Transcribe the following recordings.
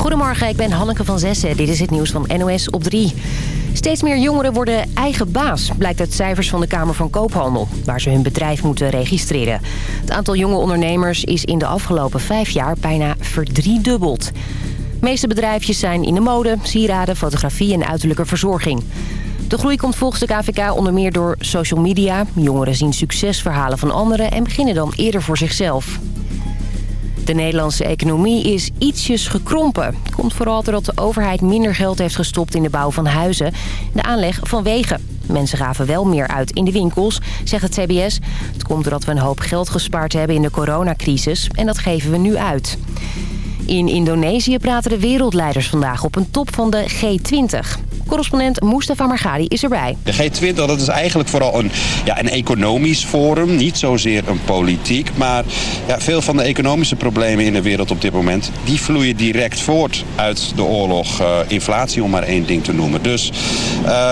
Goedemorgen, ik ben Hanneke van Zessen. Dit is het nieuws van NOS op 3. Steeds meer jongeren worden eigen baas, blijkt uit cijfers van de Kamer van Koophandel... waar ze hun bedrijf moeten registreren. Het aantal jonge ondernemers is in de afgelopen vijf jaar bijna verdriedubbeld. De meeste bedrijfjes zijn in de mode, sieraden, fotografie en uiterlijke verzorging. De groei komt volgens de KVK onder meer door social media. Jongeren zien succesverhalen van anderen en beginnen dan eerder voor zichzelf. De Nederlandse economie is ietsjes gekrompen. Komt vooral doordat de overheid minder geld heeft gestopt in de bouw van huizen... en de aanleg van wegen. Mensen gaven wel meer uit in de winkels, zegt het CBS. Het komt doordat we een hoop geld gespaard hebben in de coronacrisis... en dat geven we nu uit. In Indonesië praten de wereldleiders vandaag op een top van de G20. Correspondent Mustafa Margadi is erbij. De G20 dat is eigenlijk vooral een, ja, een economisch forum, niet zozeer een politiek. Maar ja, veel van de economische problemen in de wereld op dit moment... die vloeien direct voort uit de oorlog. Uh, inflatie om maar één ding te noemen. Dus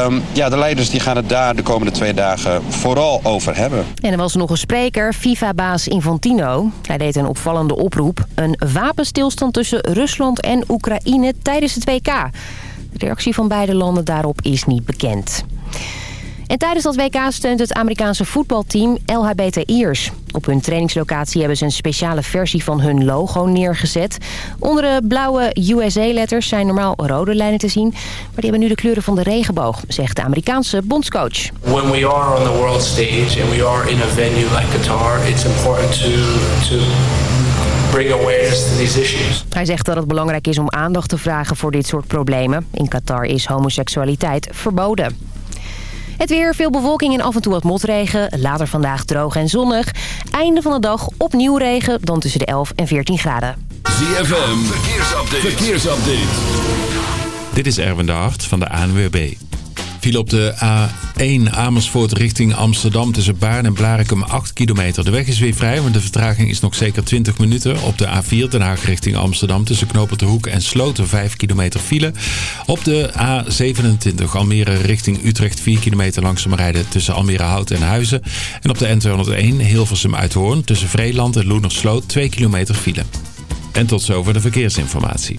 um, ja, de leiders die gaan het daar de komende twee dagen vooral over hebben. En er was nog een spreker, FIFA-baas Infantino. Hij deed een opvallende oproep. Een wapenstilstand tussen Rusland en Oekraïne tijdens het WK. De reactie van beide landen daarop is niet bekend. En tijdens dat WK steunt het Amerikaanse voetbalteam LHBTI'ers. Op hun trainingslocatie hebben ze een speciale versie van hun logo neergezet. Onder de blauwe USA-letters zijn normaal rode lijnen te zien. Maar die hebben nu de kleuren van de regenboog, zegt de Amerikaanse bondscoach. When we are on the world stage and we are in a venue like Qatar, it's important to, to bring awareness to these issues. Hij zegt dat het belangrijk is om aandacht te vragen voor dit soort problemen. In Qatar is homoseksualiteit verboden. Het weer, veel bewolking en af en toe wat motregen. Later vandaag droog en zonnig. Einde van de dag opnieuw regen, dan tussen de 11 en 14 graden. ZFM, verkeersupdate. verkeersupdate. Dit is Erwin de Hart van de ANWB. Viel op de A1 Amersfoort richting Amsterdam tussen Baarn en Blarikum 8 kilometer. De weg is weer vrij, maar de vertraging is nog zeker 20 minuten. Op de A4 Den Haag richting Amsterdam tussen Knopen de Hoek en Sloten 5 kilometer file. Op de A27 Almere richting Utrecht 4 kilometer langzaam rijden tussen Almere Hout en Huizen. En op de N201 Hilversum Uithoorn tussen Vreeland en Loenersloot 2 kilometer file. En tot zover de verkeersinformatie.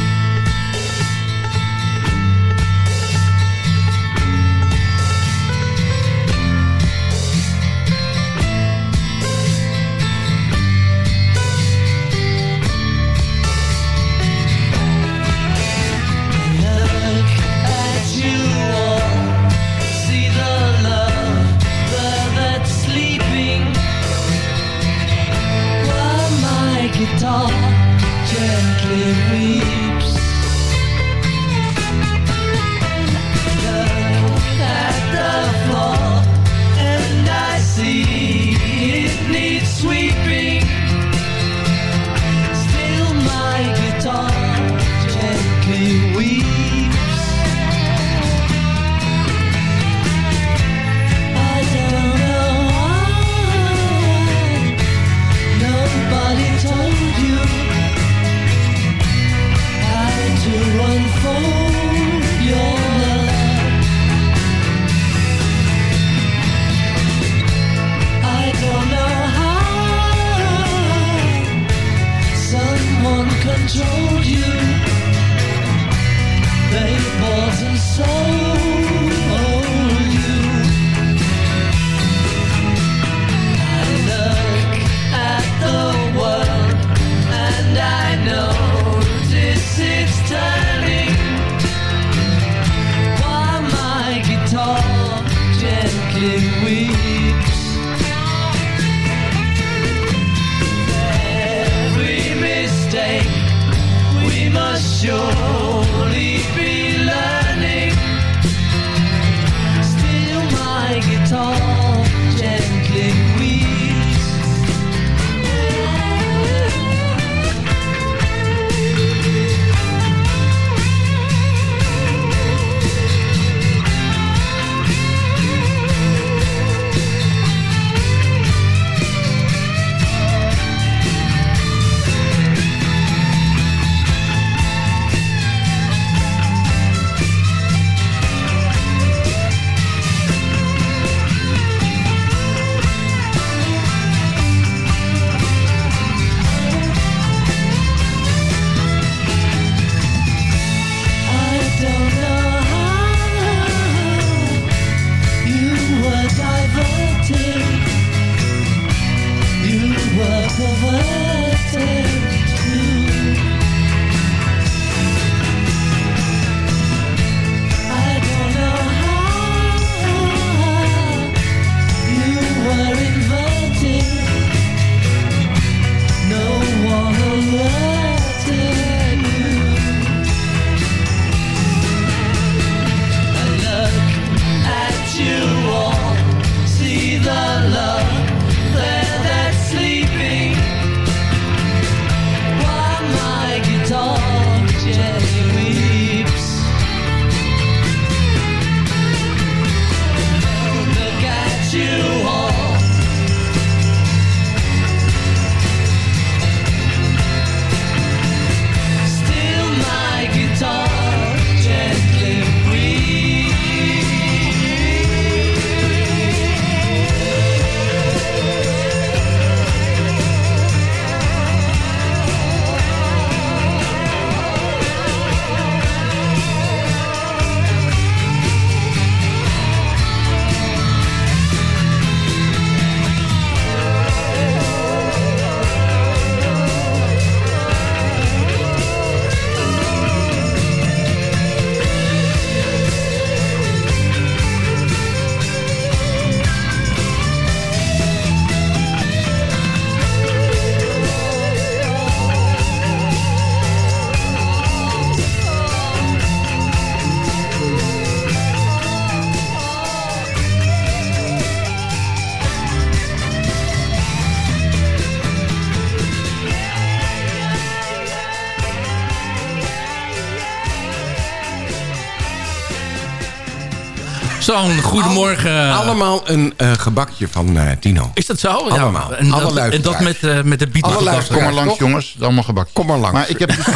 Hallelujah. Zo'n goedemorgen. Allemaal een uh, gebakje van uh, Tino. Is dat zo? Allemaal. Ja, en, Alle dat, en dat met, uh, met de bieten. Kom maar langs jongens. Allemaal gebakjes. Kom maar langs. Maar ik heb dus,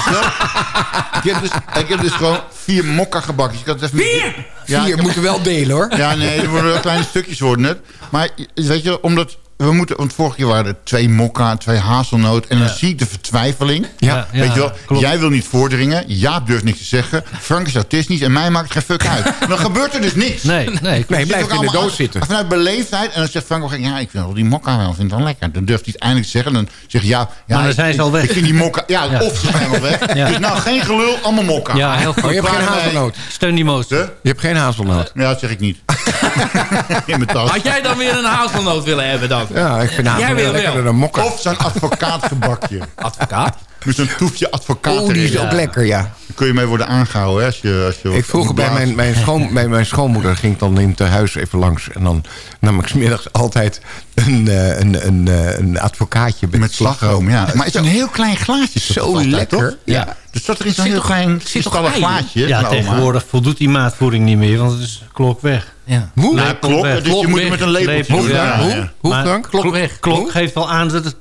ik heb dus, ik heb dus gewoon vier mokka gebakjes. Ik had even vier? Ja, vier moeten wel delen hoor. Ja, nee, er worden wel kleine stukjes worden het. Maar weet je, omdat we moeten, want vorige keer waren er twee mokka, twee hazelnoot. En dan zie ik de vertwijfeling. Ja, Weet je wel, klopt. jij wil niet voordringen. Jaap durft niks te zeggen. Frank is autistisch en mij maakt het geen fuck uit. dan gebeurt er dus niks. Nee, nee. nee blijft in de doos zitten. Maar vanuit beleefdheid. En dan zegt Frank, ja, ik vind wel die mokka wel, vind het wel lekker. Dan durft hij het eindelijk te zeggen. Dan zegt ja, ja maar dan zijn ze al weg. Ik vind die mokka, ja, ja. of ze zijn al weg. Dus nou, geen gelul, allemaal mokka. Ja, heel goed. Oh, je hebt geen hazelnoot. Steun die moos. Je hebt geen hazelnoot. Ja, dat zeg ik niet. in mijn tas. Had jij dan weer een hazelnoot willen hebben dan? Ja, ik vind Jij wil wel. een mokka. Of zo'n advocaatgebakje. Advocaat? Met zo'n toefje advocaat Oh, die is erin. ook lekker, ja. Daar kun je mee worden aangehouden. Hè, als je, als je Ik vroeger bij mijn, mijn, schoon, bij mijn schoonmoeder ging ik dan in het huis even langs. En dan nam ik smiddags altijd een, uh, een, een, uh, een advocaatje met, met slagroom. Ja. Maar het is een heel klein glaasje. Zo lekker. Toch? Ja. Dus dat er in zo'n heel klein kristallen glaasje. Ja, tegenwoordig voldoet die maatvoering niet meer, want het is klok weg. Ja. Hoe? Nou, klok, dus klok je moet weg. met een lepeltje. Hoe, Ja, hoe, hoe, Maar Frank? Klok weg. Klok geeft wel aan dat het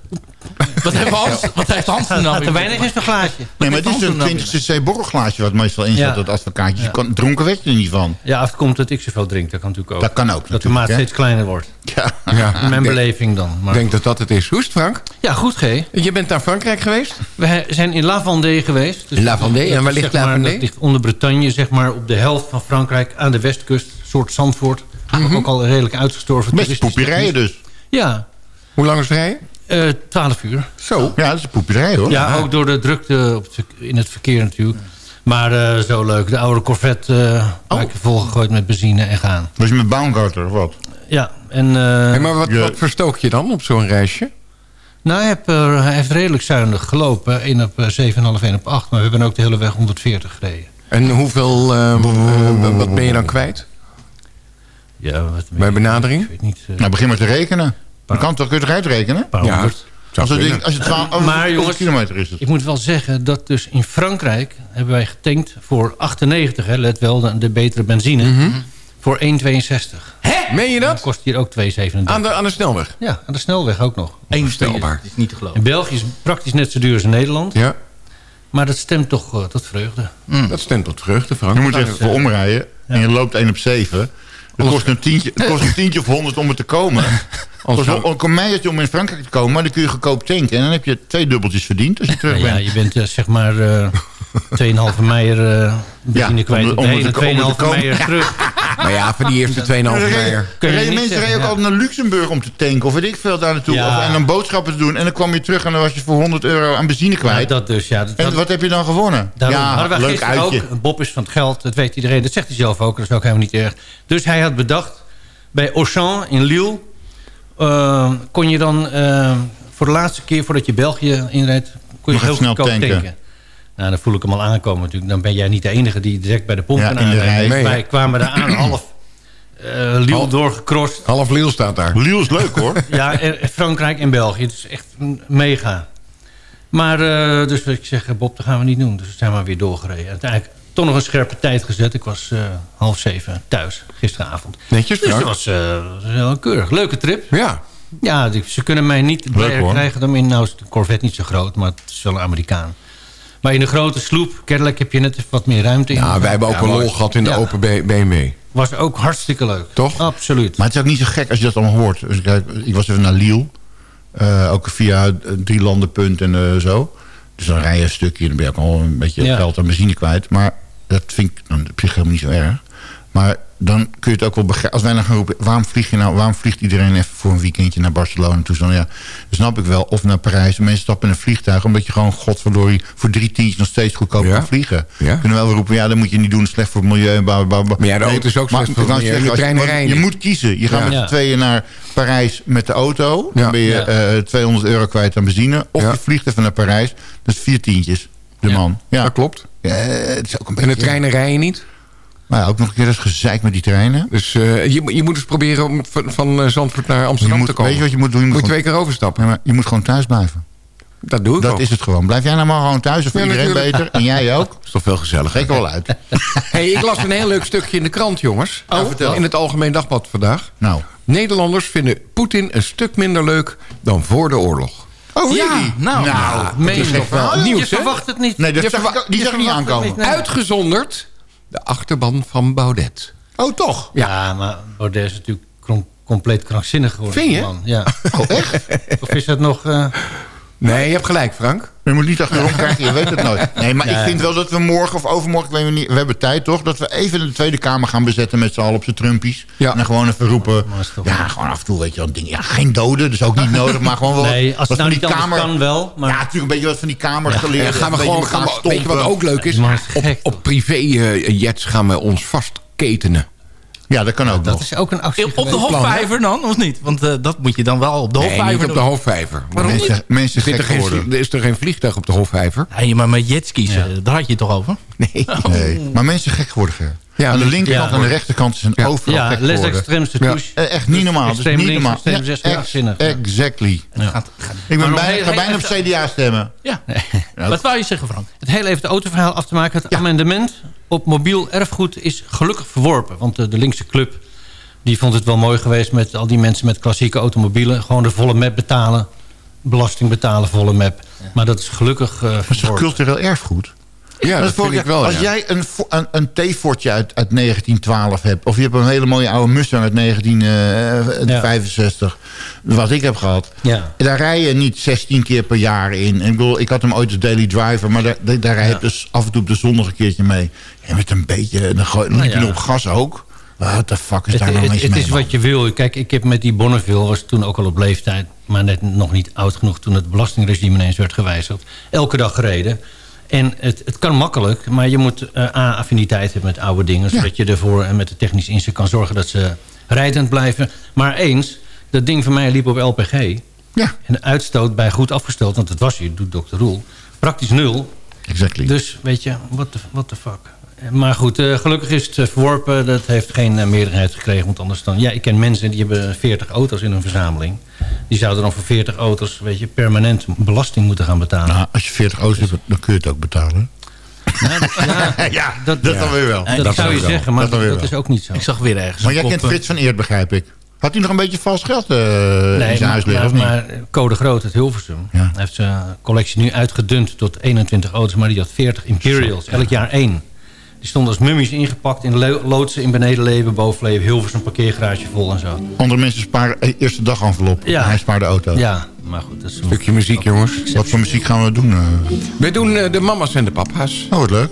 Wat heeft Hans, wat heeft Hans er nou gaat te weinig is een glaasje. Nee, maar het is een nou 20 cc borrelglaasje wat meestal in zit, Ja. dat advocaatje. Je kan, dronken werd je er niet van. Ja, of het komt dat ik zoveel drink, dat kan natuurlijk ook. Dat kan ook Dat de maat steeds kleiner wordt. Ja. Ja, In mijn beleving dan. Ik denk dat dat het is. Hoe is het, Frank? Ja, goed G. Je bent naar Frankrijk geweest? We zijn in La Vendée geweest. Dus La Vendée, en waar ligt La Vendée? Dat ligt onder Bretagne, zeg maar op de helft van Frankrijk. Aan de westkust, soort Zandvoort. Ook al redelijk uitgestorven. Toeristisch poeperijen dus. Ja, Hoe lang is het rijden? eh 12 uur. Zo. Ja, dat is een poepierij hoor. Ja, ook door de drukte op het in het verkeer natuurlijk. Maar eh, zo leuk. De oude Corvette eh Oh. heb ik volgegooid met benzine en gaan. Was je met Baumgarter of wat? Ja, en... Hey, maar wat, wat verstook je dan op zo'n reisje? Nou, hij heeft, hij heeft redelijk zuinig gelopen. 1 op eh, 7,5, 1 op 8. Maar we hebben ook de hele weg 140 gereden. En hoeveel, wat ben je dan kwijt? Ja, wat, Bij benadering? Ik weet niet. eh, Nou, begin maar te rekenen. Dan kan toch, kun je uitrekenen? Ja. Als het, ding- als het 12 Maar, maar, jongens, kilometer is het. Ik moet wel zeggen dat dus in Frankrijk hebben wij getankt voor 98, hè, let wel, de, de betere benzine, Mhm. voor 1,62. Meen je Dat dat? kost hier ook 2,37. Aan de, aan de snelweg? Ja, aan de snelweg ook nog. Onvoorstelbaar. Het is niet te geloven. In België is praktisch net zo duur als in Nederland. Ja, Maar dat stemt toch eh, tot vreugde. dat stemt tot vreugde, Frank. Je moet echt voor omrijden en je loopt 1 op 7. Het kost een tientje, het kost een tientje of 100 om er te komen. Het kost een meiertje om in Frankrijk te komen, maar dan kun je goedkoop tanken. En dan heb je twee dubbeltjes verdiend als je terug Nou ja, bent. je bent eh, zeg maar eh 2,5 meijer eh benzine Ja, kwijt om- op de om hele te- om te 2,5 komen. meijer terug. Maar ja, voor die eerste 2,5 meijer. Reden mensen zeggen, reden ook ja. altijd naar Luxemburg om te tanken. Of weet ik veel daar naartoe. Ja. Of, en dan boodschappen te doen. En dan kwam je terug en dan was je voor 100 euro aan benzine Ja, kwijt. dat dus, ja. Dat, en dat- wat heb je dan gewonnen? Daarom ja, hadden we leuk gisteren uitje. ook. Bob is van het geld, dat weet iedereen. Dat zegt hij zelf ook, dat is ook helemaal niet erg. Dus hij had bedacht, bij Auchan in Lille... eh, kon je dan eh, voor de laatste keer voordat je België inreed... kon je heel snel tanken. Nou, dan voel ik hem al aankomen natuurlijk. Dan ben jij niet de enige die direct bij de de aanrijdt. rij. Wij kwamen daar aan, half eh Lille Half- doorgekrost. Half Liel staat daar. Lille is leuk hoor. Ja, er- Frankrijk en België. Het is echt mega. Maar eh, dus ik zeg, Bob, dat gaan we niet doen. Dus we zijn maar weer doorgereden. Uiteindelijk toch nog een scherpe tijd gezet. Ik was eh, half zeven thuis gisteravond. Netjes, Dus dat was, eh, heel keurig. Leuke trip. Ja. Ja, die- ze kunnen mij niet hoor. krijgen dan in... Nou is de Corvette niet zo groot, maar het is wel een Amerikaan. Maar in de grote sloep, kennelijk heb je net even wat meer ruimte in. Ja, wij hebben ook Ja, mooi. lol gehad in de open BMW. Was ook hartstikke leuk. Toch? Absoluut. Maar het is ook niet zo gek als je dat allemaal hoort. Dus ik, ik was even naar Lille. eh, ook via het drie landenpunt en eh, zo. Dus dan rij je een stukje. Dan ben je ook al een beetje Ja. geld aan benzine kwijt. Maar dat vind ik dan op zich helemaal niet zo erg. Maar dan kun je het ook wel begrijpen. Als wij dan gaan roepen, waarom vlieg je nou, waarom vliegt iedereen even voor een weekendje naar Barcelona toe? Dan, ja, snap ik wel. Of naar Parijs. Mensen stappen in een vliegtuig. Omdat je gewoon, godverdorie, voor drie tientjes nog steeds goedkoop Ja. kan vliegen. Ja. Kunnen we wel roepen, ja, dat moet je niet doen. Slecht voor het milieu. Bla, bla, bla. Maar ja, de auto is ook maar slecht voor het milieu. De als je- Je moet kiezen. Je gaat Ja. met z'n tweeën naar Parijs met de auto. Dan ben je Ja. eh, 200 euro kwijt aan benzine. Of je vliegt even naar Parijs. Dat is vier tientjes. De man. Ja. Dat klopt. Ja, het is ook een En de treinen rijden niet. Maar ja, ook nog een keer dat gezeik met die treinen. Dus eh, je, moet- je moet eens proberen om van, van eh, Zandvoort naar Amsterdam moet, te komen. weet je wat je moet doen? Je moet, moet je gewoon, twee keer overstappen. Ja, maar je moet gewoon thuis blijven. Dat doe ik Dat ook. is het gewoon. Blijf jij nou maar gewoon thuis. Of voor Ja, iedereen natuurlijk. beter. En jij ook. is toch veel gezelliger. Reken wel uit. Hey, ik las een heel leuk stukje in de krant, jongens. Oh, vertel. In het Algemeen Dagblad vandaag. Nou. Nederlanders vinden Poetin een stuk minder leuk dan voor de oorlog. Oh, Ja, really? nou. nou Meen dat is je echt wel wel. nieuws, je hè? verwacht het niet. Nee, dat Je zag verwa- ik, die zag ik niet aankomen. niet, nee. Uitgezonderd de achterban van Baudet. Oh, toch? Ja, maar Baudet is natuurlijk compleet krankzinnig geworden. Vind je? Man. Ja. Oh, echt? Of is dat nog... eh, Nee, je hebt gelijk, Frank. Je moet niet achterom kijken, je weet het nooit. Nee, maar ik vind wel dat we morgen of overmorgen, ik weet niet, we hebben tijd toch, dat we even de Tweede Kamer gaan bezetten met z'n allen op z'n Trumpies. Ja. En dan gewoon even roepen, ja, gewoon af en toe, weet je wel, een ding. Ja, geen doden, dus ook niet nodig, maar gewoon wel nee, als wat het nou van niet anders kan wel. Maar Ja, natuurlijk een beetje wat van die kamers En geleerd. dan gaan we gewoon, gaan we, elkaar weet je wat ook leuk is? Op, op privé-jets gaan we ons vastketenen. Ja, dat kan ook dat nog. is ook een actie Op de geweest. hofvijver dan, of niet? Want eh, dat moet je dan wel op de Nee, hofvijver niet op de doen. Hofvijver. Waarom niet? Mensen, mensen Zit gek er, geen, geworden. is er geen vliegtuig op de Hofvijver? Nee, maar met jetskis, Ja. eh, daar had je het toch over? Nee. Nee, maar mensen gek geworden. Ger. Ja, Aan de mensen- linkerkant ja. en de rechterkant zijn Ja. overal Ja, les extreemste Ja. touche. Eh, Echt niet normaal. Is Extreem niet links, normaal. extreem Ja, rechts. Exactly. Het gaat, gaat- Ik ben bijna, ga bijna op CDA stemmen. Ja. Wat wou je zeggen, Frank? Het hele even het autoverhaal af te maken. Het amendement op mobiel erfgoed is gelukkig verworpen. Want de, de linkse club die vond het wel mooi geweest... met al die mensen met klassieke automobielen. Gewoon de volle map betalen. Belasting betalen, volle map. Maar dat is gelukkig eh Maar is cultureel erfgoed? Ja, dat vind ik wel, Als ja. jij een, een, een T-fortje uit, uit 1912 hebt... of je hebt een hele mooie oude Mustang uit 1965... wat ik heb gehad... Ja. daar rij je niet 16 keer per jaar in. Ik, bedoel, ik had hem ooit als daily driver... maar daar, daar, rij je dus af en toe op de zondag een keertje mee. En met een beetje... dan gooi- dan liep je Nou ja. op gas ook. What the fuck is Het, daar nou het, het is man? wat je wil. Kijk, ik heb met die Bonneville, was toen ook al op leeftijd... maar net nog niet oud genoeg toen het belastingregime ineens werd gewijzigd. Elke dag gereden. En het, het kan makkelijk, maar je moet eh, A, affiniteit hebben met oude dingen... zodat je ervoor en met de technische inzicht kan zorgen dat ze rijdend blijven. Maar eens, dat ding van mij liep op LPG. Ja. En de uitstoot bij goed afgesteld, want dat was je, doet dokter Roel... praktisch nul. Exactly. Dus weet je, what the, what the fuck. Maar goed, eh, gelukkig is het eh, verworpen. Dat heeft geen eh, meerderheid gekregen. Want anders dan... Ja, ik ken mensen die hebben 40 auto's in hun verzameling. Die zouden dan voor 40 auto's, weet je, permanent belasting moeten gaan betalen. Nou, als je 40 auto's hebt, dan kun je het ook betalen. Nou, dat, ja, ja, dat, dan weer wel. dat, zou je wel. zeggen, maar dat, is ook niet zo. Ik zag weer ergens Maar jij kent Frits van Eert, begrijp ik. Had hij nog een beetje vals geld eh in Nee, zijn huis maar, liggen, maar, niet? maar Code Groot uit Hilversum Ja. hij heeft zijn collectie nu uitgedund tot 21 auto's. Maar die had 40 Imperials, elk jaar één. Die stonden als mummies ingepakt in lo- loodsen in benedenleven, bovenleven, Hilversum parkeergarage vol en zo. Andere mensen sparen eh, eerste dag envelop. Ja. Hij spaart de auto. Ja, maar goed. Dat is een Stukje muziek, jongens. Wat voor muziek gaan we doen? eh? We doen eh, de mama's en de papa's. Oh, wat leuk.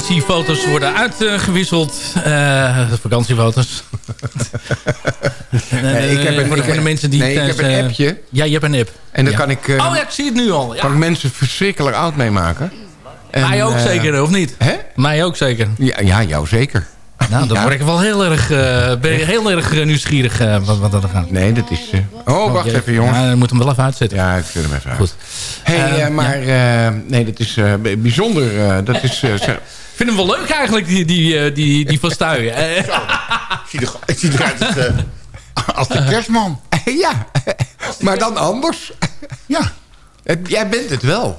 Vakantiefoto's worden uitgewisseld. Uh, vakantiefoto's. nee, ik heb een, voor de, ik, de mensen die nee, ik heb een appje. Ja, je hebt een app. En dan ja. kan ik... Uh, oh ja, ik zie het nu al. Ja. Kan ik mensen verschrikkelijk oud meemaken. En, Mij ook zeker, of niet? Hè? Mij ook zeker. Ja, ja jou zeker. Nou, dan word ik wel heel erg, uh, ben ik heel erg nieuwsgierig uh, wat, wat dat gaat. Nee, dat is... Uh... Oh, wacht oh, even, jongens. Ja, moet hem wel even uitzetten. Ja, ik zet hem even Goed. uit. hey, maar ja. nee, dat is bijzonder. dat is... Ik vind hem wel leuk eigenlijk, die, die, die, die van ik zie eruit als, als de kerstman. ja, maar dan anders. Ja. Jij bent het wel.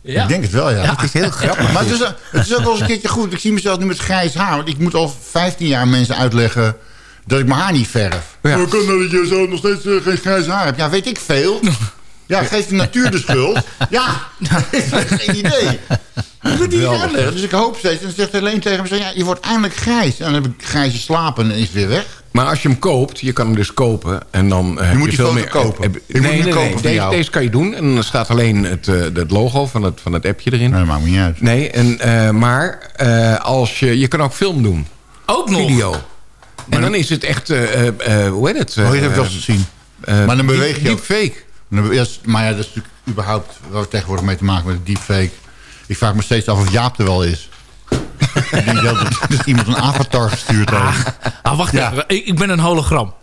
Ja. Ik denk het wel, ja. ja. Het is heel grappig. Maar het is, het is ook wel eens een keertje goed. Ik zie mezelf nu met grijs haar. Want ik moet al 15 jaar mensen uitleggen dat ik mijn haar niet verf. Ja. Hoe kan dat je zo nog steeds uh, geen grijs haar hebt? Ja, weet ik veel. Ja, geef de natuur de schuld. Ja, geen idee. Niet uitleggen. Dus ik hoop steeds. En dan zegt alleen tegen me, ja, je wordt eindelijk grijs. En dan heb ik grijze slapen en is het weer weg. Maar als je hem koopt, je kan hem dus kopen. En dan je moet je veel meer kopen. Heb, nee, nee, nee, nee. Deze, deze, kan je doen. En dan staat alleen het, uh, het logo van het, van het appje erin. Nee, dat maakt me niet uit. Nee, en, uh, maar uh, als je, je kan ook film doen. Ook nog? Video. Maar en dan is het echt, hoe heet het? oh, je hebt dat gezien. maar dan beweeg je Deepfake. Ja, maar ja, dat is natuurlijk überhaupt waar we tegenwoordig mee te maken met deepfake. Ik vraag me steeds af of Jaap er wel is. ik denk dat, iemand een avatar gestuurd heeft. Ah, ah wacht ja. even. Ik ben een hologram.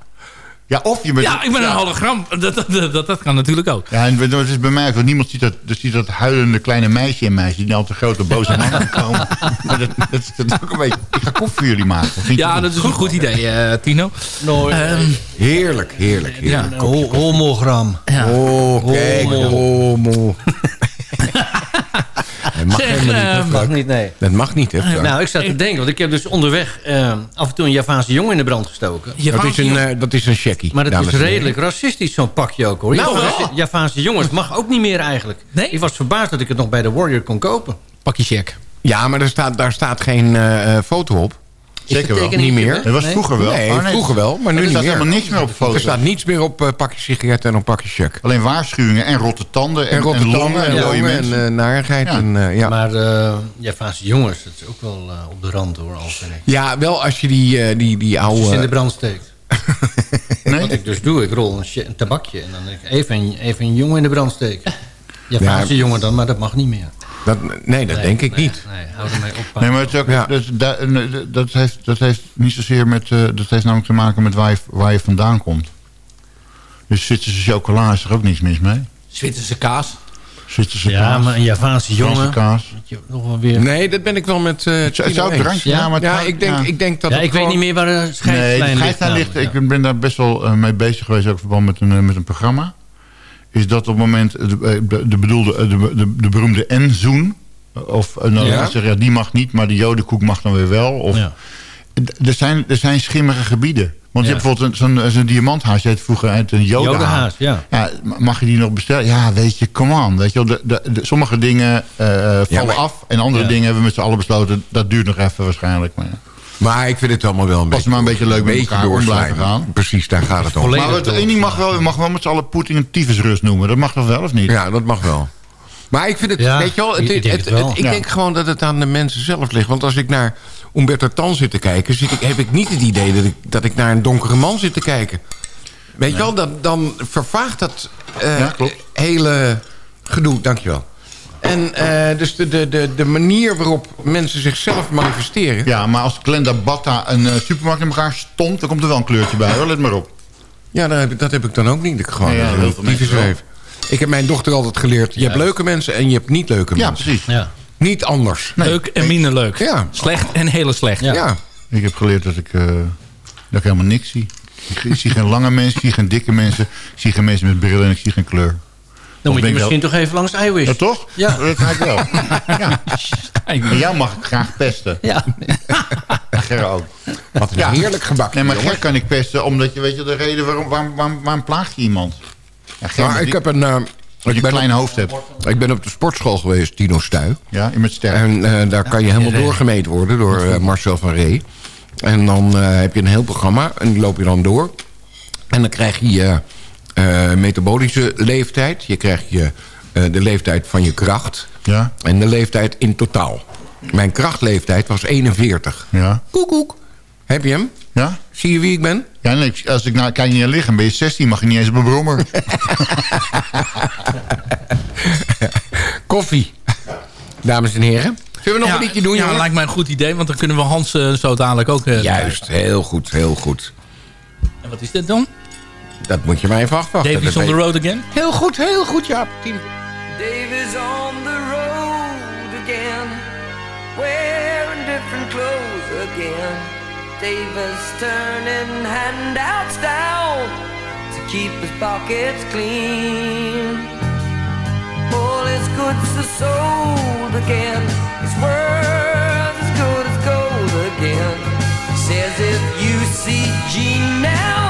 Ja, of je bent... Ja, ik ben ja. een hologram. Dat, dat, dat, dat, kan natuurlijk ook. Ja, en dat is bij mij ook. Want niemand ziet dat, dus ziet dat huilende kleine meisje in mij. Die altijd grote boze man komen. Maar dat, dat, dat, is ook een beetje... Ik ga koffie voor jullie maken. Ja, dat is een goed idee, uh, Tino. No, um, heerlijk, heerlijk. heerlijk. Ja, ho homogram. Ja. Oh, kijk, homo. Dat mag zeg, helemaal niet. Uh, mag niet, nee. Dat mag niet, hè? Frank? Nou, ik zat te denken, want ik heb dus onderweg uh, af en toe een Javaanse jongen in de brand gestoken. Dat is, een, uh, dat is een checkie. Maar dat is redelijk racistisch, zo'n pakje ook, hoor. Nou, ja, Javaanse jongens mag ook niet meer eigenlijk. Nee? Ik was verbaasd dat ik het nog bij de Warrior kon kopen. Pakje check. Ja, maar er staat, daar staat geen uh, foto op. Zeker wel. Niet meer. Dat was vroeger wel. Nee, Oh, vroeger wel, maar nu er niet staat meer. helemaal niks meer op de foto. Er staat niets meer op uh, pakje sigaretten en op pakje check. Alleen waarschuwingen en rotte tanden en, En rotte en longen tanden en en rode longen mensen. en uh, narigheid. Ja. En, uh, ja. Maar uh, Javaanse jongens, dat is ook wel uh, op de rand hoor. Al vind ik. Ja, wel als je die, uh, die, die oude... Als je in de brand steekt. nee? Wat ik dus doe, ik rol een, een tabakje en dan denk ik even een, even een jongen in de brand steken. Javaanse ja, jongen dan, maar dat mag niet meer. Dat, nee, dat nee, denk ik nee, niet. Nee, hou ermee op. Nee, maar het is ook, ja. dat, dat, dat, heeft, dat heeft niet zozeer met... Uh, dat heeft namelijk te maken met waar je, waar je vandaan komt. Dus Zwitserse chocola is er ook niks mis mee. Zwitserse kaas. Zwitserse ja, kaas. maar een Javaanse jongen... kaas. Nog wel weer... Nee, dat ben ik wel met uh, Het zou drankje, ja, maar... Ja, ik denk, ja. ik denk dat ja, ik gewoon... weet niet meer waar de scheidslijn nee, de scheidslijn ligt. ligt ik ben daar best wel uh, mee bezig geweest, ook in verband met een, uh, met een programma. Is dat op het moment de, de, de bedoelde, de, de, de beroemde N-zoen... Of nou, ja? Zeggen, ja, die mag niet, maar de jodenkoek mag dan weer wel. Of, ja. er, zijn, er zijn schimmige gebieden. Want ja. je hebt bijvoorbeeld zo'n zo diamanthaas. Je hebt vroeger uit een jodenhaas. Ja. ja. Mag je die nog bestellen? Ja, weet je, come on. Weet je, de, de, de, sommige dingen uh, vallen ja, maar, af. En andere dingen hebben we met z'n allen besloten. Dat duurt nog even waarschijnlijk. Maar, maar ik vind het allemaal wel een Pas beetje... maar een beetje leuk met elkaar om blijven gaan. Precies, daar gaat het om. Maar het één ding mag wel, mag wel met z'n allen Poetin een tyfusrust noemen. Dat mag toch wel, of niet? Ja, dat mag wel. Maar ik vind het, ja, weet je wel, het, ik, denk, het, het het, ik denk gewoon dat het aan de mensen zelf ligt. Want als ik naar Umberto Tan zit te kijken, zit ik, heb ik niet het idee dat ik, dat ik naar een donkere man zit te kijken. Weet nee. je wel, dan, dan vervaagt dat uh, ja, hele gedoe. Dankjewel. En uh, dus de, de, de, de manier waarop mensen zichzelf manifesteren. Ja, maar als Glenda Batta een uh, supermarkt in elkaar stond, dan komt er wel een kleurtje bij hoor, let maar op. Ja, dat heb, dat heb ik dan ook niet. Ik gewoon ja, heel veel ik heb mijn dochter altijd geleerd... je ja. hebt leuke mensen en je hebt niet leuke ja, mensen. Precies. Ja, Niet anders. Nee. Leuk en minder leuk. Ja. Slecht en hele slecht. Ja. ja. Ik heb geleerd dat ik, uh, dat ik helemaal niks zie. Ik, ik, zie geen lange mensen, ik zie geen dikke mensen. Ik zie geen mensen met brillen en ik zie geen kleur. Dan moet je misschien wel... toch even langs iWish. Ja, toch? Ja. Dat ga ik wel. ja. En jou mag ik graag pesten. Ja. Ger ook. Wat een ja. heerlijk gebak. Nee, maar Ger kan ik pesten omdat je weet je de reden waarom, waarom, waarom, waarom plaag je iemand. Ja, Ger, maar ik heb een... Uh, dat je een klein hoofd hebt. Ik ben op de sportschool geweest, Tino Stuy. Ja, met sterk. En uh, daar kan je helemaal doorgemeten worden door uh, Marcel van Ree. En dan uh, heb je een heel programma en die loop je dan door. En dan krijg je je metabolische leeftijd. Je krijgt je, de leeftijd van je kracht. Ja. En de leeftijd in totaal. Mijn krachtleeftijd was 41. Ja. Koek, koek. Heb je hem? Ja. Zie je wie ik ben? Ja, nee, als ik naar, kijk naar je lichaam, ben je 16, mag je niet eens op een brommer. Koffie. Dames en heren. Zullen we nog ja, een liedje doen, Ja, jongen? lijkt mij een goed idee, want dan kunnen we Hans uh, zo dadelijk ook... Uh, Juist, heel goed, heel goed. En wat is dit dan? Dat moet je maar even afwachten. Dave is on the road again? Heel goed, heel goed, ja. Team. Dave is on the road again. Wearing different clothes again. Davis turning handouts down to keep his pockets clean. All his goods are sold again. His world as good as gold again. Says if you see Jean now,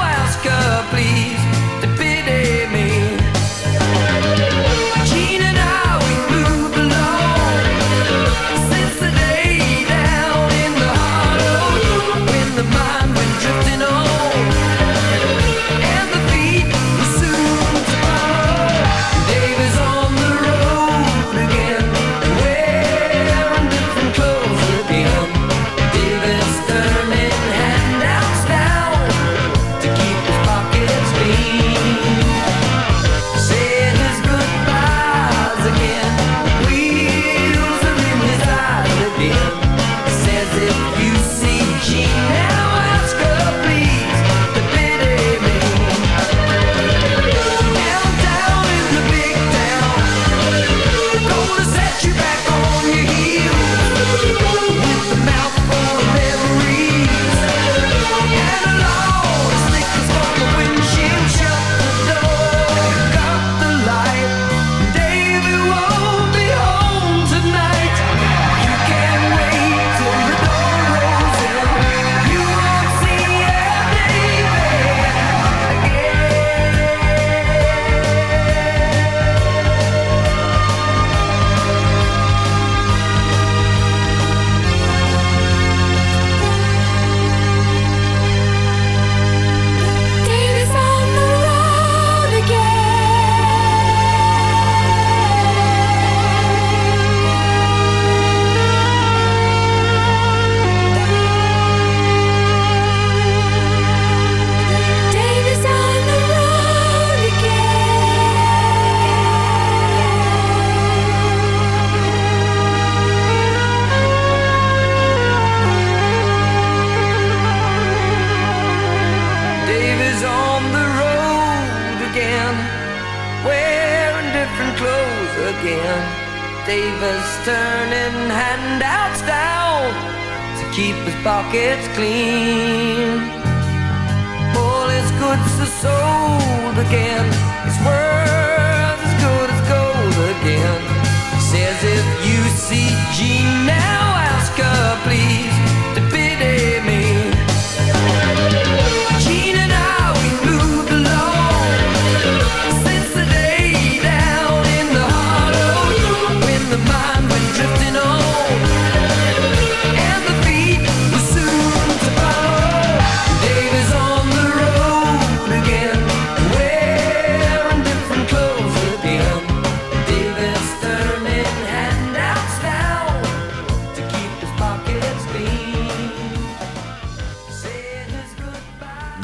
clean.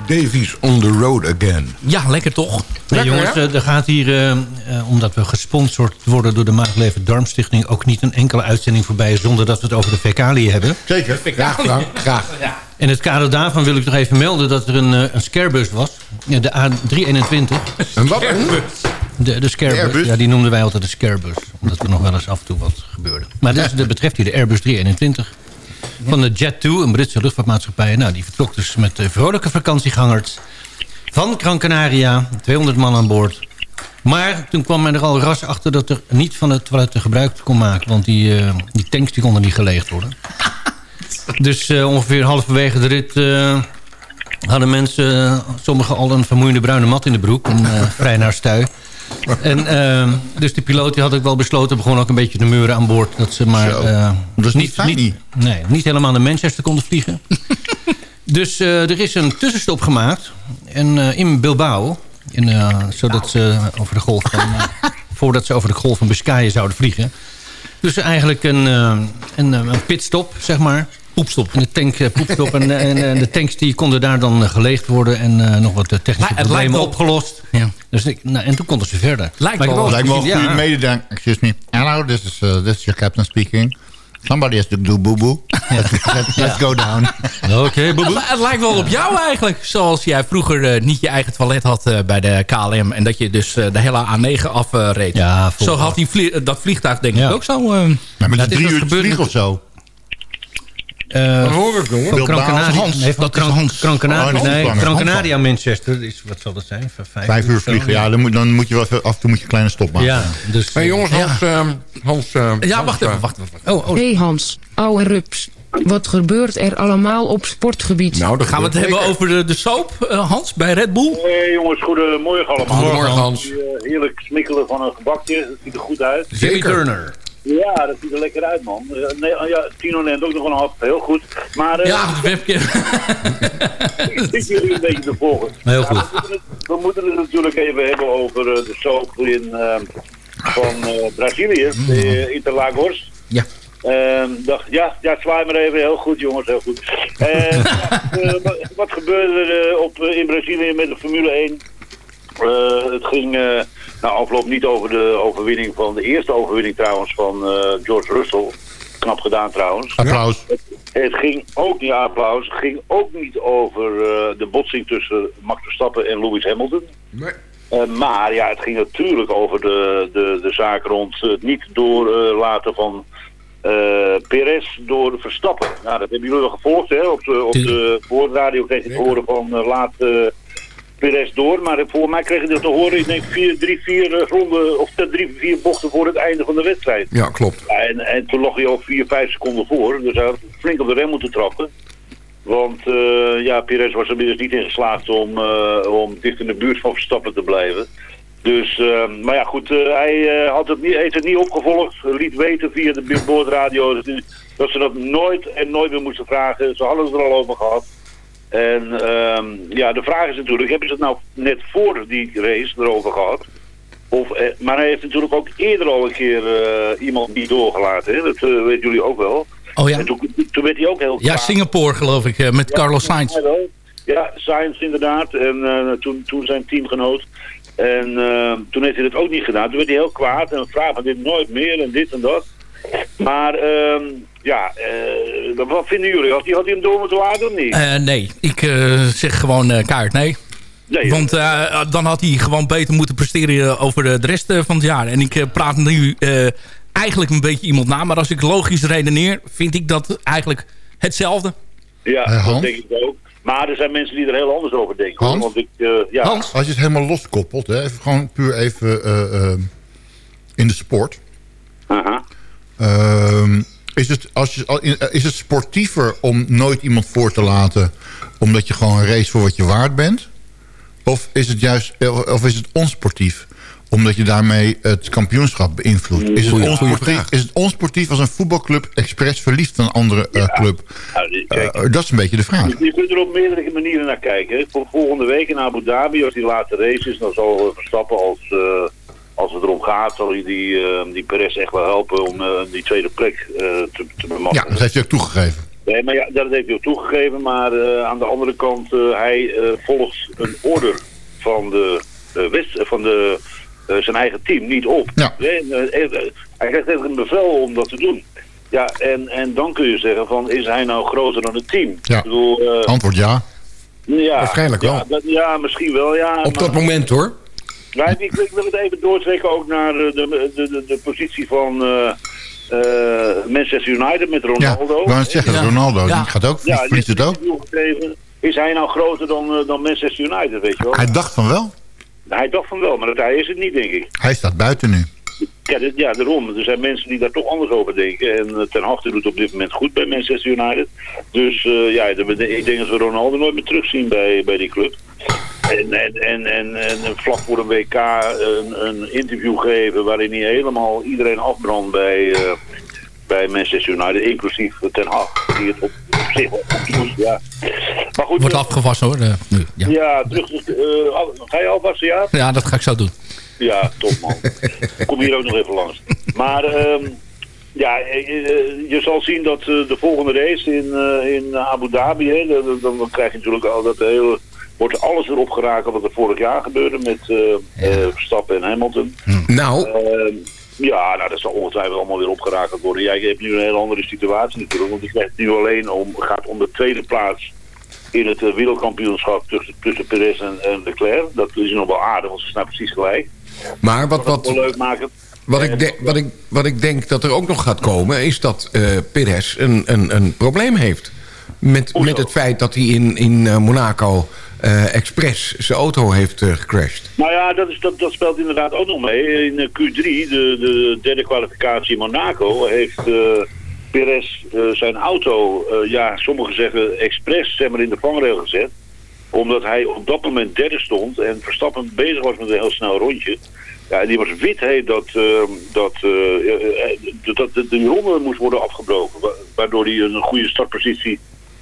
Davies on the road again. Ja, lekker toch? Nee, jongens, eh, er gaat hier, eh, eh, omdat we gesponsord worden door de Maagleven Darmstichting... ook niet een enkele uitzending voorbij zonder dat we het over de fecaliën hebben. Zeker. Graag, Frank. Graag. In het kader daarvan wil ik nog even melden dat er een, een scarebus was. Ja, de A321. En wat? De, de scarebus, De Airbus? ja, die noemden wij altijd de scarebus. Omdat er nog wel eens af en toe wat gebeurde. Maar dit, dat betreft hier de Airbus 321. Van de Jet2, een Britse luchtvaartmaatschappij. Nou, die vertrok dus met vrolijke vakantiegangers. Van Gran Canaria, 200 man aan boord. Maar toen kwam men er al ras achter dat er niet van het toilet gebruik kon maken. Want die, eh, die tanks die konden niet geleegd worden. Dus eh, ongeveer halverwege de rit eh, hadden mensen, sommigen al een vermoeiende bruine mat in de broek. En vrij naar stui. En, eh, dus de piloot die had ook wel besloten, begon ook een beetje te meuren aan boord. Dat ze maar Dat is niet fijn, niet. Nee, niet helemaal naar Manchester konden vliegen. dus eh, er is een tussenstop gemaakt en, eh, in Bilbao. In, zodat ze over de golf van, voordat ze over de golf van Biscayen zouden vliegen. Dus eigenlijk een, een, een pitstop, zeg maar. Poepstop. En de, tank, eh, poepstop en, en, en de tanks die konden daar dan eh, geleegd worden... en eh, nog wat eh, technische Maar het problemen opgelost. Ja. Dus ik, nou, en toen konden ze verder. Lijkt Maar wel- Lijkt me wel een ja. Excuse me. Hello, this is, uh, this is your captain speaking. Somebody has to do boo-boo. Let's, let's, let's go down. Oké, boeboe. Het, het lijkt wel op jou eigenlijk. Zoals jij vroeger eh, niet je eigen toilet had eh, bij de KLM. En dat je dus eh, de hele A9 afreed. Ja, zo had die vlie- dat vliegtuig denk Ja. ik ook zo. eh, Maar met Dat is drie uur met- of zo. Eh, Dat hoor ik, Dat is Hans. Canaria, Oh, nee, Manchester. Is, wat zal dat zijn? Vijf, Vijf uur vliegen. Ja, dan moet, dan moet je wel even, af en toe moet je een kleine stop maken. Ja, dus... Hey, jongens, Hans... ehm, Hans eh, ja, wacht eh, even. Wacht, wacht, wacht. Oh, oh, Hey Hans, ouwe rups. Wat gebeurt er allemaal op sportgebied? Nou, dat Gaan we het hebben over de, de soap, eh, Hans, bij Red Bull? Hey jongens, goedemorgen allemaal. Goedemorgen, Hans. Eh, heerlijk smikkelen van een gebakje, dat ziet er goed uit. Jimmy Zeker. Turner. Ja, dat ziet er lekker uit man. Eh, nee, oh ja, Tino neemt ook nog een hap, heel goed. Maar eh, Ja, de webcam. ik zit jullie een beetje te volgen. Heel Ja, goed. we, moeten het, we moeten het natuurlijk even hebben over eh, de soap in, eh, van Brazilië, de Interlagos. Ja. Ehm, dacht, ja, ja, zwaai maar even. Heel goed, jongens, heel goed. Eh, wat, wat gebeurde er op, in Brazilië met de Formule 1? Eh, het ging eh nou, afloop niet over de overwinning van de eerste overwinning trouwens van eh, George Russell. Knap gedaan trouwens. Applaus. Het ging ook niet, applaus, het ging ook niet over eh, de botsing tussen Max Verstappen en Lewis Hamilton. Nee. Eh, maar ja, het ging natuurlijk over de, de, de zaak rond het niet doorlaten van eh Perez door Verstappen. Nou, dat hebben jullie wel gevolgd, hè? Op de, op de voorradio kreeg je te horen van laat eh, Perez door. Maar voor mij kreeg je dat te horen, ik denk vier, drie, vier eh, ronden, of drie, vier bochten voor het einde van de wedstrijd. Ja, klopt. En, en toen lag hij ook 4, 5 seconden voor. Dus hij had flink op de rem moeten trappen. Want eh, ja, Perez was er dus niet in geslaagd om, eh, om dicht in de buurt van Verstappen te blijven. Dus, eh, maar ja goed, hij had het niet, heeft het niet opgevolgd. Liet weten via de billboardradio dat ze dat nooit en nooit meer moesten vragen. Ze hadden het er al over gehad. En ehm, ja, de vraag is natuurlijk, hebben ze het nou net voor die race erover gehad? Of, eh, maar hij heeft natuurlijk ook eerder al een keer eh, iemand niet doorgelaten. Hè? Dat eh, weten jullie ook wel. Oh ja? En toen, toen werd hij ook heel Ja. Singapore geloof ik, met Carlos Sainz. Ja, Sainz inderdaad. En toen, toen zijn teamgenoot. En toen heeft hij dat ook niet gedaan. Toen werd hij heel kwaad en vraagt van dit nooit meer en dit en dat. Maar ehm, ja, eh, wat vinden jullie? Had hij, had hij hem door moeten laten of niet? Eh, nee, ik eh, zeg gewoon eh kaart nee. Nee, Want eh, dan had hij gewoon beter moeten presteren over de, de rest van het jaar. En ik praat nu eh, eigenlijk een beetje iemand na. Maar als ik logisch redeneer, vind ik dat eigenlijk hetzelfde. Ja, dat Hans? denk ik ook. Maar er zijn mensen die er heel anders over denken. Hans? Want ik, eh, ja, Als je het helemaal loskoppelt, hè, even gewoon puur even in de sport. Aha. Ehm, is, het, als je, is het sportiever om nooit iemand voor te laten... omdat je gewoon race voor wat je waard bent? Of is het juist eh, of is het onsportief? Omdat je daarmee het kampioenschap beïnvloedt. Is is het onsportief als een voetbalclub expres verliest aan een andere eh, club? Nou, kijk, Eh, dat is een beetje de vraag. Je kunt er op meerdere manieren naar kijken. Voor volgende week in Abu Dhabi, als die laatste race is, dan zal Verstappen als, eh, als het erom gaat, zal hij die, eh, die Perez echt wel helpen om eh, die tweede plek eh, te, te Ja, bemachten. dat heeft hij ook toegegeven. Nee, maar ja, dat heeft hij ook toegegeven. Maar eh, aan de andere kant, eh, hij eh, volgt een order van, de, eh, west, van de, eh, zijn eigen team niet op. Ja. Nee, hij krijgt even een bevel om dat te doen. Ja, en, en dan kun je zeggen van, is hij nou groter dan het team? Ja. Ik bedoel, eh, Antwoord ja. ja, Waarschijnlijk ja, wel. dat- ja, misschien wel, ja. Op dat moment hoor. Maar ik, ik wil het even doortrekken ook naar eh, de, de, de, de positie van eh, eh, Manchester United met Ja, Ronaldo. ik wou net zeggen, Ja. Ronaldo, Ja. die gaat ook, die Ja, verliest het ook. Is hij nou groter dan, dan Manchester United, weet je wel? Hij dacht van wel. Hij dacht van wel, maar dat hij is het niet, denk ik. Hij staat buiten nu. Ja, dit- ja, daarom. Er zijn mensen die daar toch anders over denken. En Ten Hag doet het op dit moment goed bij Manchester United. Dus eh, ja, ik denk dat we Ronaldo nooit meer terugzien bij, bij die club. En, en, en, en, en vlak voor een WK een, een interview geven waarin hij helemaal iedereen afbrandt bij, eh, bij Manchester United. Inclusief Ten Hag, die het op, op zich. Ja. Maar goed, Wordt afgewassen hoor, eh, nu. Ja. ja, terug. eh, ga je alvast, ja? ja, dat ga ik zo doen. Ja, top man. Ik kom hier ook nog even langs. Maar ehm, ja, je zal zien dat de volgende race in, in Abu Dhabi, hè, dan- dan krijg je natuurlijk al dat hele, wordt alles weer opgeraken wat er vorig jaar gebeurde met eh, eh, Verstappen en Hamilton. Nou, Ehm, ja, nou, dat zal ongetwijfeld allemaal weer opgerakeld worden. Jij hebt nu een hele andere situatie natuurlijk, want je krijgt nu alleen om, gaat om de tweede plaats in het eh, wereldkampioenschap tussen, tussen Perez en, en Leclerc. Dat is nog wel aardig, want ze staan precies gelijk. maar wat, wat, leuk maken. wat, ik de- wat, ik, wat ik denk dat er ook nog gaat komen... is dat eh Perez een, een, een probleem heeft. Met, Hoezo? met het feit dat hij in, in Monaco eh expres zijn auto heeft eh, gecrashed. Nou ja, dat, is, dat, dat speelt inderdaad ook nog mee. In eh, Q3, de, de derde kwalificatie in Monaco, heeft Perez zijn auto, ja, sommigen zeggen expres, zeg maar, in de vangrail gezet. Omdat hij op dat moment derde stond en Verstappen bezig was met een heel snel rondje. Ja, en die was wit heet dat, eh, dat, eh, dat de, de ronde moest worden afgebroken. wa- Waardoor hij een goede startpositie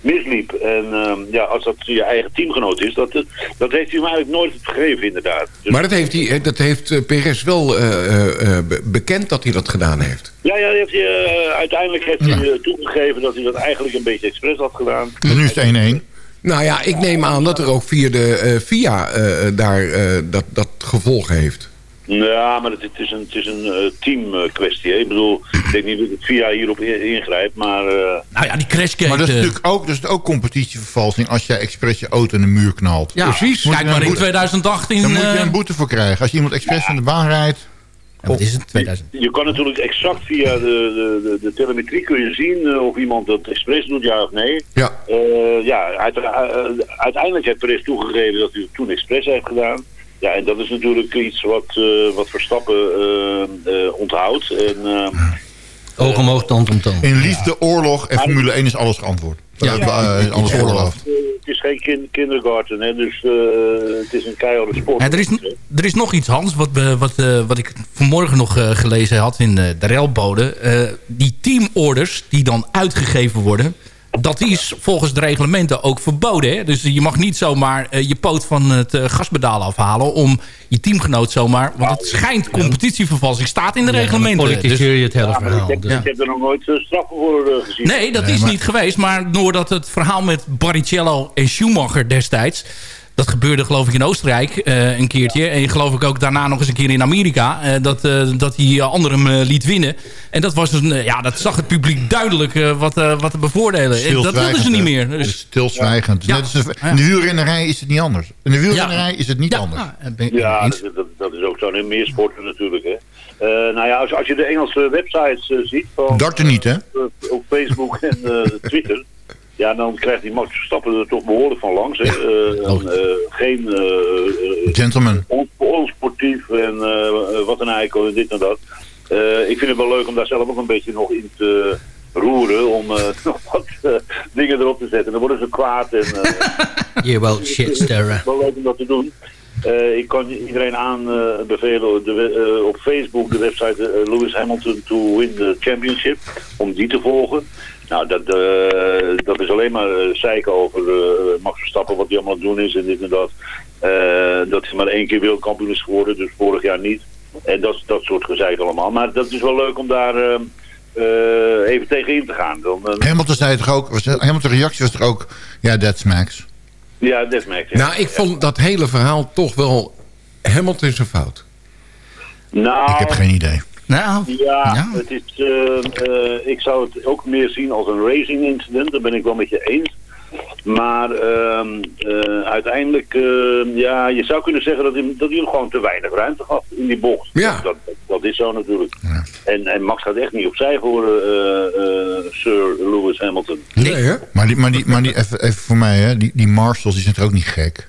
misliep. En ehm, ja, als dat je eigen teamgenoot is, dat, dat heeft hij hem eigenlijk nooit gegeven inderdaad. Dus- Maar dat heeft, hij, eh, dat heeft eh, Perez wel eh, eh, eh, be- bekend dat hij dat gedaan heeft. Ja, ja, heeft hij, eh, uiteindelijk heeft hij eh, toegegeven dat hij dat eigenlijk een beetje expres had gedaan. En nu is het 1-1. Nou ja, ik neem aan dat er ook via de eh, VIA eh, daar eh, dat, dat gevolg heeft. Ja, maar het, het is een, het is een eh, teamkwestie. hè. Ik bedoel, ik denk niet dat het VIA hierop in- ingrijpt, maar... eh, Nou ja, die crashgate... Maar dat is eh, natuurlijk ook, dat is ook competitievervalsing als jij expres je auto in de muur knalt. ja, precies. Moet Kijk maar in boete- 2018... Dan moet je eh, een boete voor krijgen. Als je iemand expres van de baan rijdt. ja, wat is het? 2000. je kan natuurlijk exact via de, de, de, de telemetrie kun je zien eh, of iemand dat expres doet, ja of nee. Ja. Eh, ja, uit- eh, uiteindelijk heeft Perez toegegeven dat hij het toen expres heeft gedaan. Ja, en dat is natuurlijk iets wat, eh, wat Verstappen eh, eh, onthoudt. En, Oog omhoog, tand om tand. In liefde, oorlog en Formule 1 is alles geantwoord. Ja. Ja, uh, alles voorgeloofd. Eh, het is geen kin kindergarten, hè, dus eh, het is een keiharde sport. Ja, er, is, er is nog iets, Hans, wat, we- wat, eh, wat ik vanmorgen nog eh, gelezen had in de relbode. Eh, die teamorders die dan uitgegeven worden... dat is volgens de reglementen ook verboden. Hè? Dus je mag niet zomaar eh, je poot van het eh, gaspedaal afhalen... om je teamgenoot zomaar... want het schijnt competitievervalsing, staat in de reglementen. Dus, Politiseer je het hele Ja, maar ik heb, Dus. ik heb er nog nooit eh, straffen voor gezien. Nee, dat is niet geweest. Maar doordat het verhaal met Barrichello en Schumacher destijds... dat gebeurde geloof ik in Oostenrijk eh, een keertje. En geloof ik ook daarna nog eens een keer in Amerika. eh, dat, eh, dat hij uh, anderen eh, liet winnen. En dat, was een, ja, dat zag het publiek duidelijk eh, wat, eh, wat te bevoordelen. En dat wilden ze niet meer. Dus, stilzwijgend. Ja. Net als in- in de wielrennerij is het niet anders. In de wielrennerij is het niet ja, anders. ah, Ja, dat, dat, dat is ook zo in meer sporten natuurlijk. Hè. Eh, nou ja, als, als je de Engelse websites ziet van, Darten niet, hè? op Facebook en eh, Twitter, ja, dan krijgt die Max Verstappen er toch behoorlijk van langs. Hè? Eh, eh, geen eh, Gentleman. on- onsportief en wat een eikel en dit en dat. Ik vind het wel leuk om daar zelf ook een beetje nog in te roeren, om nog wat dingen erop te zetten. Dan worden ze kwaad en... Je wel shitsterren. wel leuk om dat te doen. Ik kan iedereen aanbevelen de, op Facebook de website Lewis Hamilton to win the championship. Om die te volgen. Nou, dat, eh, dat is alleen maar eh, zeiken over eh, Max Verstappen, wat hij allemaal aan het doen is en dit en dat. Eh, dat hij maar één keer wereldkampioen is geworden, dus vorig jaar niet. En dat, dat soort gezeik allemaal. Maar dat is wel leuk om daar even tegen in te gaan. Dan, Hamilton zei toch ook... Was, Hamilton reactie was toch ook... Ja, that's Max. ja, dat merk je. Nou, ik vond dat hele verhaal toch wel Hamilton zijn fout. Nou, Ik heb geen idee. Nou, Ja, Het is, eh, eh, ik zou het ook meer zien als een racing incident. Daar ben ik wel met je eens. Maar ehm, eh, uiteindelijk, eh, ja, je zou kunnen zeggen dat hij, dat hij gewoon te weinig ruimte gaf in die bocht. Ja. Dat, dat, is zo natuurlijk. En, en Max gaat echt niet opzij voor Sir Lewis Hamilton. Nee, hè? Maar, die, maar, die, maar die, even, even voor mij, hè, die, die marshals die zijn toch ook niet gek?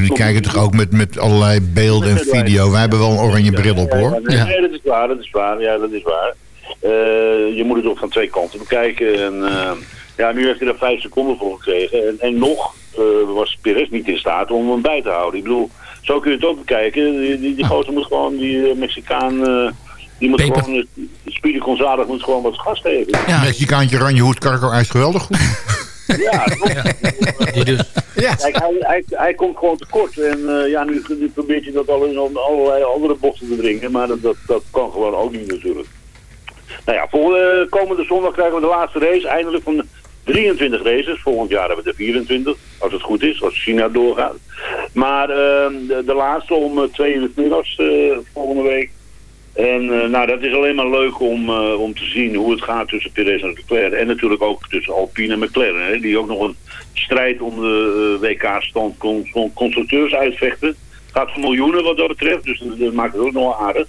Jullie kijken toch ook met, met allerlei beelden en video. Wij hebben wel een oranje bril op, hoor. Ja, nee, dat is waar, dat is waar. Ja, dat is waar. Eh, je moet het ook van twee kanten bekijken. En eh, ja, nu heeft hij er vijf seconden voor gekregen. En, en nog eh, was Perez niet in staat om hem bij te houden. Ik bedoel, zo kun je het ook bekijken. Die, die, die gozer moet gewoon, die Mexicaan, eh, die moet Peper. gewoon, Speedy González moet gewoon wat gas geven. Ja. Mexicaantje oranje hoed, Carco ijs geweldig goed. Ja, klopt. Die dus. Kijk, hij, hij, hij komt gewoon tekort. En eh, ja, nu, nu probeert hij dat al in allerlei andere bochten te dringen. Maar dat, dat, dat kan gewoon ook niet natuurlijk. Nou ja, voor eh, komende zondag krijgen we de laatste race. Eindelijk van de 23 races. Volgend jaar hebben we er 24. Als het goed is, als China doorgaat. Maar eh, de, de laatste om eh, twee uur middags eh, volgende week. En eh, nou, dat is alleen maar leuk om, eh, om te zien hoe het gaat tussen Perez en Leclerc. En natuurlijk ook tussen Alpine en McLaren. Hè, die ook nog een strijd om de eh, WK-stand con con- constructeurs uitvechten. Het gaat voor miljoenen wat dat betreft, dus dat, maakt het ook nog wel aardig.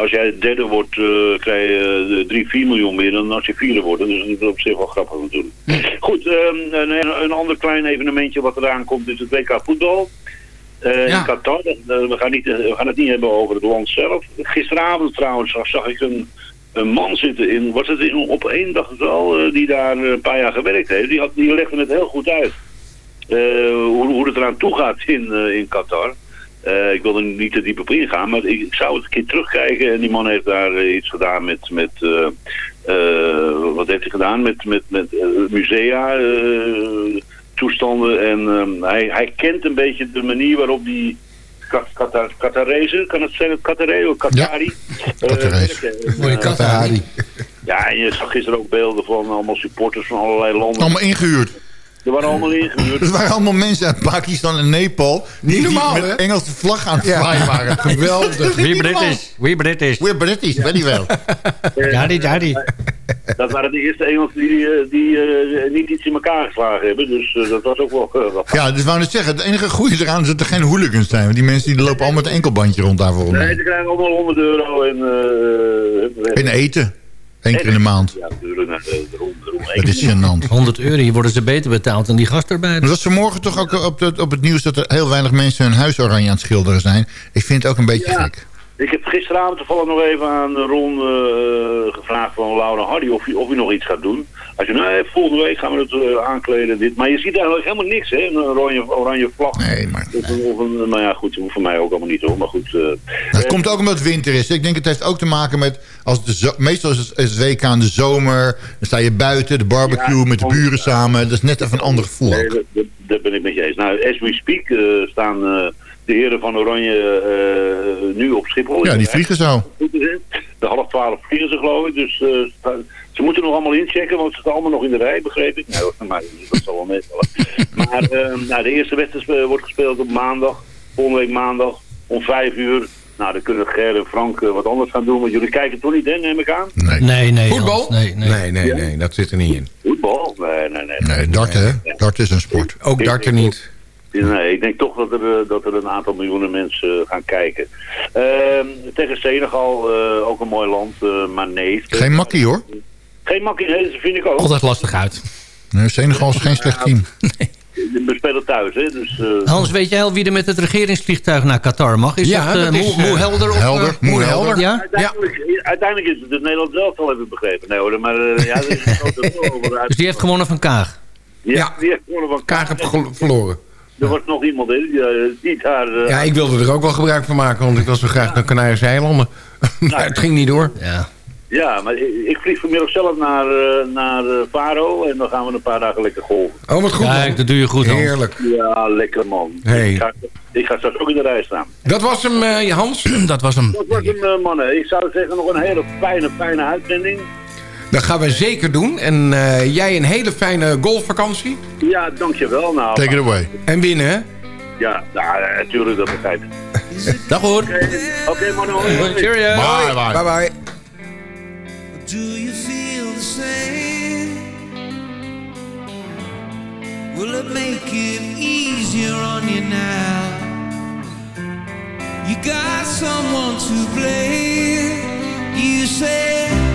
Als jij derde wordt, krijg je eh, 3, 4 miljoen meer dan als je vierde wordt. Dus dat is op zich wel grappig natuurlijk. Goed, ehm, een, een ander klein evenementje wat eraan komt is het WK voetbal. Eh, Ja. In Qatar. Eh, we, gaan niet, we gaan het niet hebben over het land zelf. Gisteravond trouwens zag, ik een, een man zitten in, was het in, op één dag wel, eh, die daar eh, een paar jaar gewerkt heeft. Die, had, die legde het heel goed uit. Eh, hoe, hoe het eraan toe gaat in, eh, in Qatar. Eh, ik wil er niet te diep op ingaan, maar ik, zou het een keer terugkijken. En die man heeft daar eh, iets gedaan met, met eh, eh, wat heeft hij gedaan? Met, met, met eh, musea, eh, toestanden. En ehm, hij, hij kent een beetje de manier waarop die Qatar- kan het zijn het Qatarese of Qatari? Eh, werken. Mooie Harry. ja, en je zag gisteren ook beelden van allemaal supporters van allerlei landen. Allemaal ingehuurd. Die waren allemaal ingehuurd. Het waren allemaal mensen uit Pakistan en Nepal... die, Niet normaal, die met hè? Engelse vlag aan het Ja. zwaaien waren. Geweldig. We. British. We British. We're British, weet je wel. Daddy, daddy. Dat waren de eerste Engelsen die, eh, die eh, niet iets in elkaar geslagen hebben. Dus eh, dat was ook wel uh, wat. Ja, dus wou net zeggen, het enige goede eraan is dat er geen hooligans zijn. Want die mensen die lopen allemaal met een enkelbandje rond daar voor Nee, ze krijgen allemaal 100 euro en... eh En eten. Eén keer in de maand. Ja, daarom. Dat is gênant. 100 euro, hier worden ze beter betaald dan die gastarbeiders. Er was vanmorgen toch ook op, het- op het nieuws dat er heel weinig mensen hun huis oranje aan het schilderen zijn. Ik vind het ook een beetje Ja. gek. Ik heb gisteravond toevallig nog even aan Ron eh, gevraagd van Laura Hardy of hij, of hij nog iets gaat doen. Hij zei, nee, volgende week gaan we het eh, aankleden. Dit. Maar je ziet eigenlijk helemaal niks, hè? Een oranje, oranje vlag. Nee, maar... Of een, of een, maar ja, goed, voor mij ook allemaal niet hoor. Maar goed. Nou, het komt ook omdat het winter is. Ik denk het heeft ook te maken met... Als de meestal is het, WK in de zomer. Dan sta je buiten, de barbecue Ja, met de buren samen. Dat is net even een ander gevoel Nee, dat, dat, ben ik met je eens. Nou, as we speak staan de heren van Oranje eh, nu op Schiphol. Ja, die vliegen zo. De half twaalf vliegen ze geloof ik. Dus eh, ze moeten nog allemaal inchecken, want ze staan allemaal nog in de rij, begreep ik. Nou, maar dat zal wel meevallen. maar eh, nou, de eerste wedstrijd wordt gespeeld op maandag. Volgende week maandag om vijf uur. Nou, dan kunnen Ger en Frank wat anders gaan doen. Want jullie kijken toch niet, hè, neem ik aan? Nee, Nee, nee. Voetbal? Nee, nee. Nee, nee, nee, dat zit er niet in. Voetbal? Nee, nee, nee. nee darten, hè? Darten is een sport. Ook darten niet. Nee, ik denk toch dat er, eh, dat er een aantal miljoenen mensen eh, gaan kijken. Ehm, tegen Senegal, eh, ook een mooi land, eh, maar nee. Geen makkie hoor. Geen makkie, nee, dat vind ik ook. Altijd lastig uit. Nee, Senegal is geen slecht team. We spelen thuis, hè, dus... eh, Hans, weet jij al wie er met het regeringsvliegtuig naar Qatar mag? Is Ja, dat, dat is, Moe, Moe Helder? Of, Helder, Moe Moe Helder. Helder. Ja? Uiteindelijk, uiteindelijk is het het Nederlands zelf al heb ik begrepen. Nee hoor, maar ja, dat is een grote over. Dus die heeft gewonnen van Kaag? Ja, Ja. die heeft gewonnen van Kaag heeft gel- verloren. Er was nog iemand hè, die, eh, die daar... eh, Ja, ik wilde er ook wel gebruik van maken, want ik was zo graag naar Canarische eilanden. maar het ging niet door. Ja. Ja, maar ik, ik vlieg vanmiddag zelf naar, eh, naar Faro en dan gaan we een paar dagen lekker golven. Oh, wat goed Kijk, man. dat doe je goed, Hans. Heerlijk. Ja, lekker man. Hey. Ik, ga, ik ga straks ook in de rij staan. Dat was hem, eh, Hans. Dat was hem. Dat was hem, mannen. Ik zou zeggen nog een hele fijne, fijne uitzending. Dat gaan we zeker doen. En eh, jij een hele fijne golfvakantie. Ja, dankjewel. Nou, Take it away. En winnen, hè? Ja, nou, eh, natuurlijk, dat begrijp ik. Dag hoor. Oké, hoi, hoi. Cheerio. Bye bye. Bye bye. Do you feel the same? Will it make it easier on you now? You got someone to blame. You say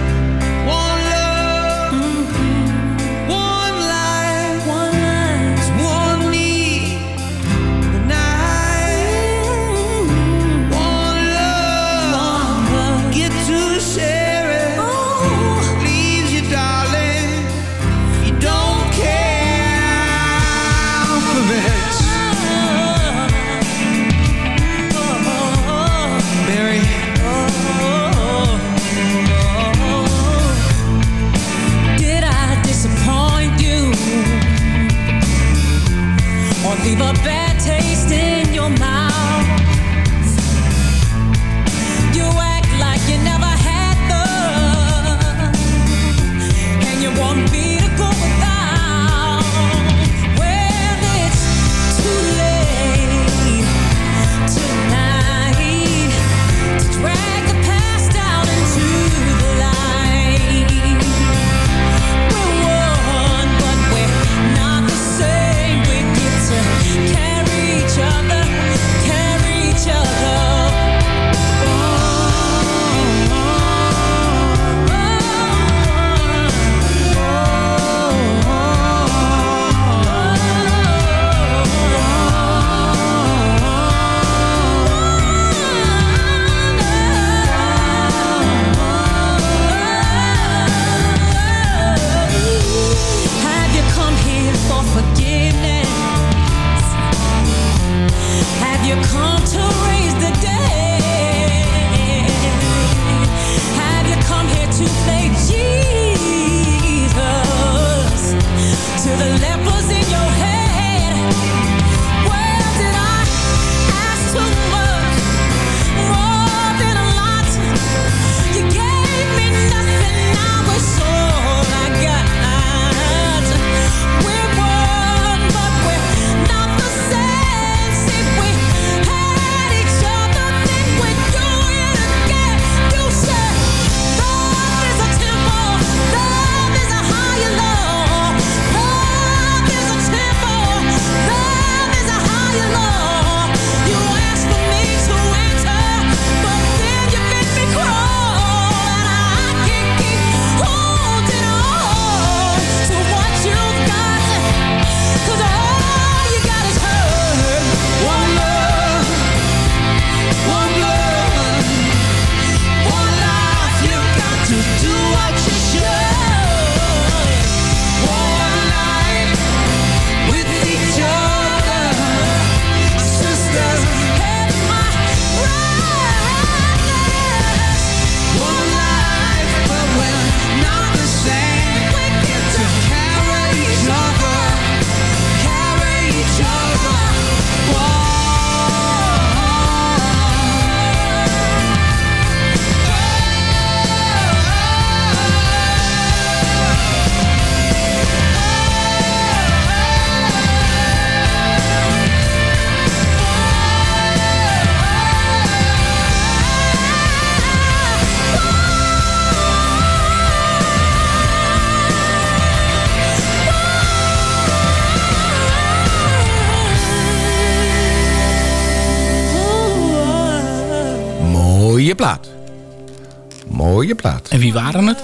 Mooie plaat. En wie waren het?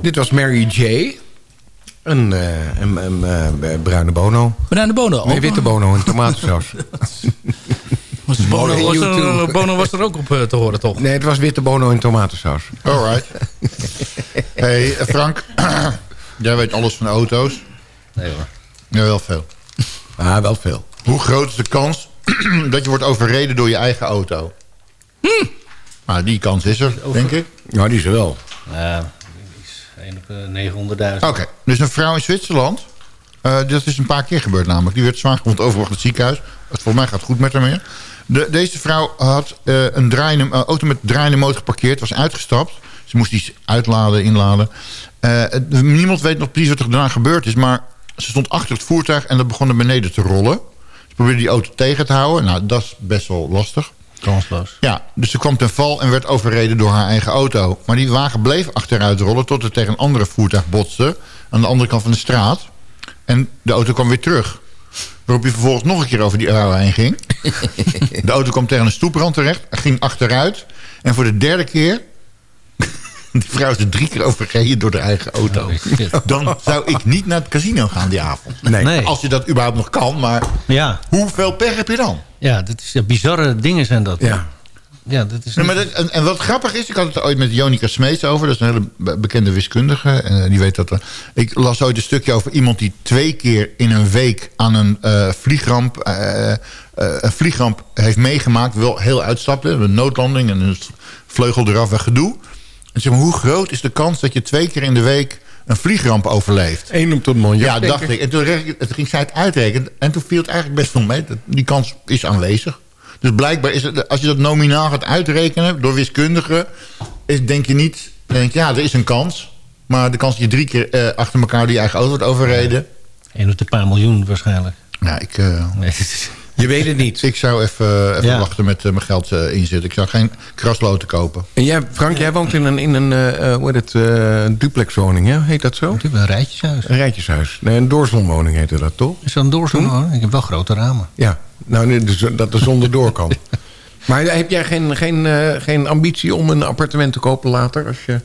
Dit was Mary J. Een, eh, een, een, eh, bruine bono. Bruine bono? Nee, witte bono en tomatensaus. Was Bono, was er, YouTube. Bono was er ook op eh, te horen, toch? Nee, het was witte bono en tomatensaus. Alright. hey, eh, Frank. jij weet alles van auto's. Nee hoor. Ja, wel veel. Ah, wel veel. Hoe groot is de kans dat je wordt overreden door je eigen auto? Nou, die kans is er, denk ik. Ja, die is er wel. Ja, die is 1 op eh, 900.000. Oké, dus een vrouw in Zwitserland. eh, dat is een paar keer gebeurd namelijk. Die werd zwaar gewond overgebracht naar het ziekenhuis. Het volgens mij gaat het goed met haar meer. De, deze vrouw had eh, een draaiende, eh, auto met draaiende motor geparkeerd. Was uitgestapt. Ze moest iets uitladen, inladen. Eh, niemand weet nog precies wat er daarna gebeurd is. Maar ze stond achter het voertuig en dat begon naar beneden te rollen. Ze probeerde die auto tegen te houden. Nou, dat is best wel lastig. Kansloos. Ja, dus ze kwam ten val en werd overreden door haar eigen auto. Maar die wagen bleef achteruit rollen tot het tegen een andere voertuig botste... aan de andere kant van de straat. En de auto kwam weer terug. Waarop hij vervolgens nog een keer over die heen ging. De auto kwam tegen een stoeprand terecht, ging achteruit. En voor de derde keer... Die vrouw is er drie keer overreden door haar eigen auto. Dan zou ik niet naar het casino gaan die avond. Nee. Nee. Als je dat überhaupt nog kan, maar Ja, hoeveel pech heb je dan? ja dat is, ja, bizarre dingen zijn dat. Ja. Ja, dat is Nee, maar dat, en, en wat grappig is, ik had het ooit met Jonica Smeets over. Dat is een hele be- bekende wiskundige. En eh, die weet dat. er- ik las ooit een stukje over iemand die twee keer in een week aan een eh, vliegramp, eh, eh, een vliegramp heeft meegemaakt. Wel heel uitstapte. Een noodlanding en een vleugel eraf en gedoe. Zeg maar, hoe groot is de kans dat je twee keer in de week een vliegramp overleeft? Eén op tot miljoen. Ja, dacht ik. En toen, toen ging zij het uitrekenen. En toen viel het eigenlijk best wel mee. Die kans is aanwezig. Dus blijkbaar is het, als je dat nominaal gaat uitrekenen door wiskundigen... Is, denk je niet, denk je, ja, er is een kans. Maar de kans dat je drie keer eh, achter elkaar die eigen auto wordt overreden... 1 op de paar miljoen waarschijnlijk. Ja, ik, eh, Nee, het Je weet het niet. ik zou even, even Ja. wachten met eh, mijn geld eh, inzetten. Ik zou geen krasloten kopen. En jij, Frank, jij woont in een, in een eh, eh, hoe heet het, eh, duplexwoning, hè? Heet dat zo? een rijtjeshuis. Een rijtjeshuis. Nee, een doorzonwoning heette dat, toch? Is dat een doorzoom hoor? Ik heb wel grote ramen. Ja, nou, nee, dus dat de zon erdoor kan. Maar heb jij geen, geen, eh, geen ambitie om een appartement te kopen later? Als je...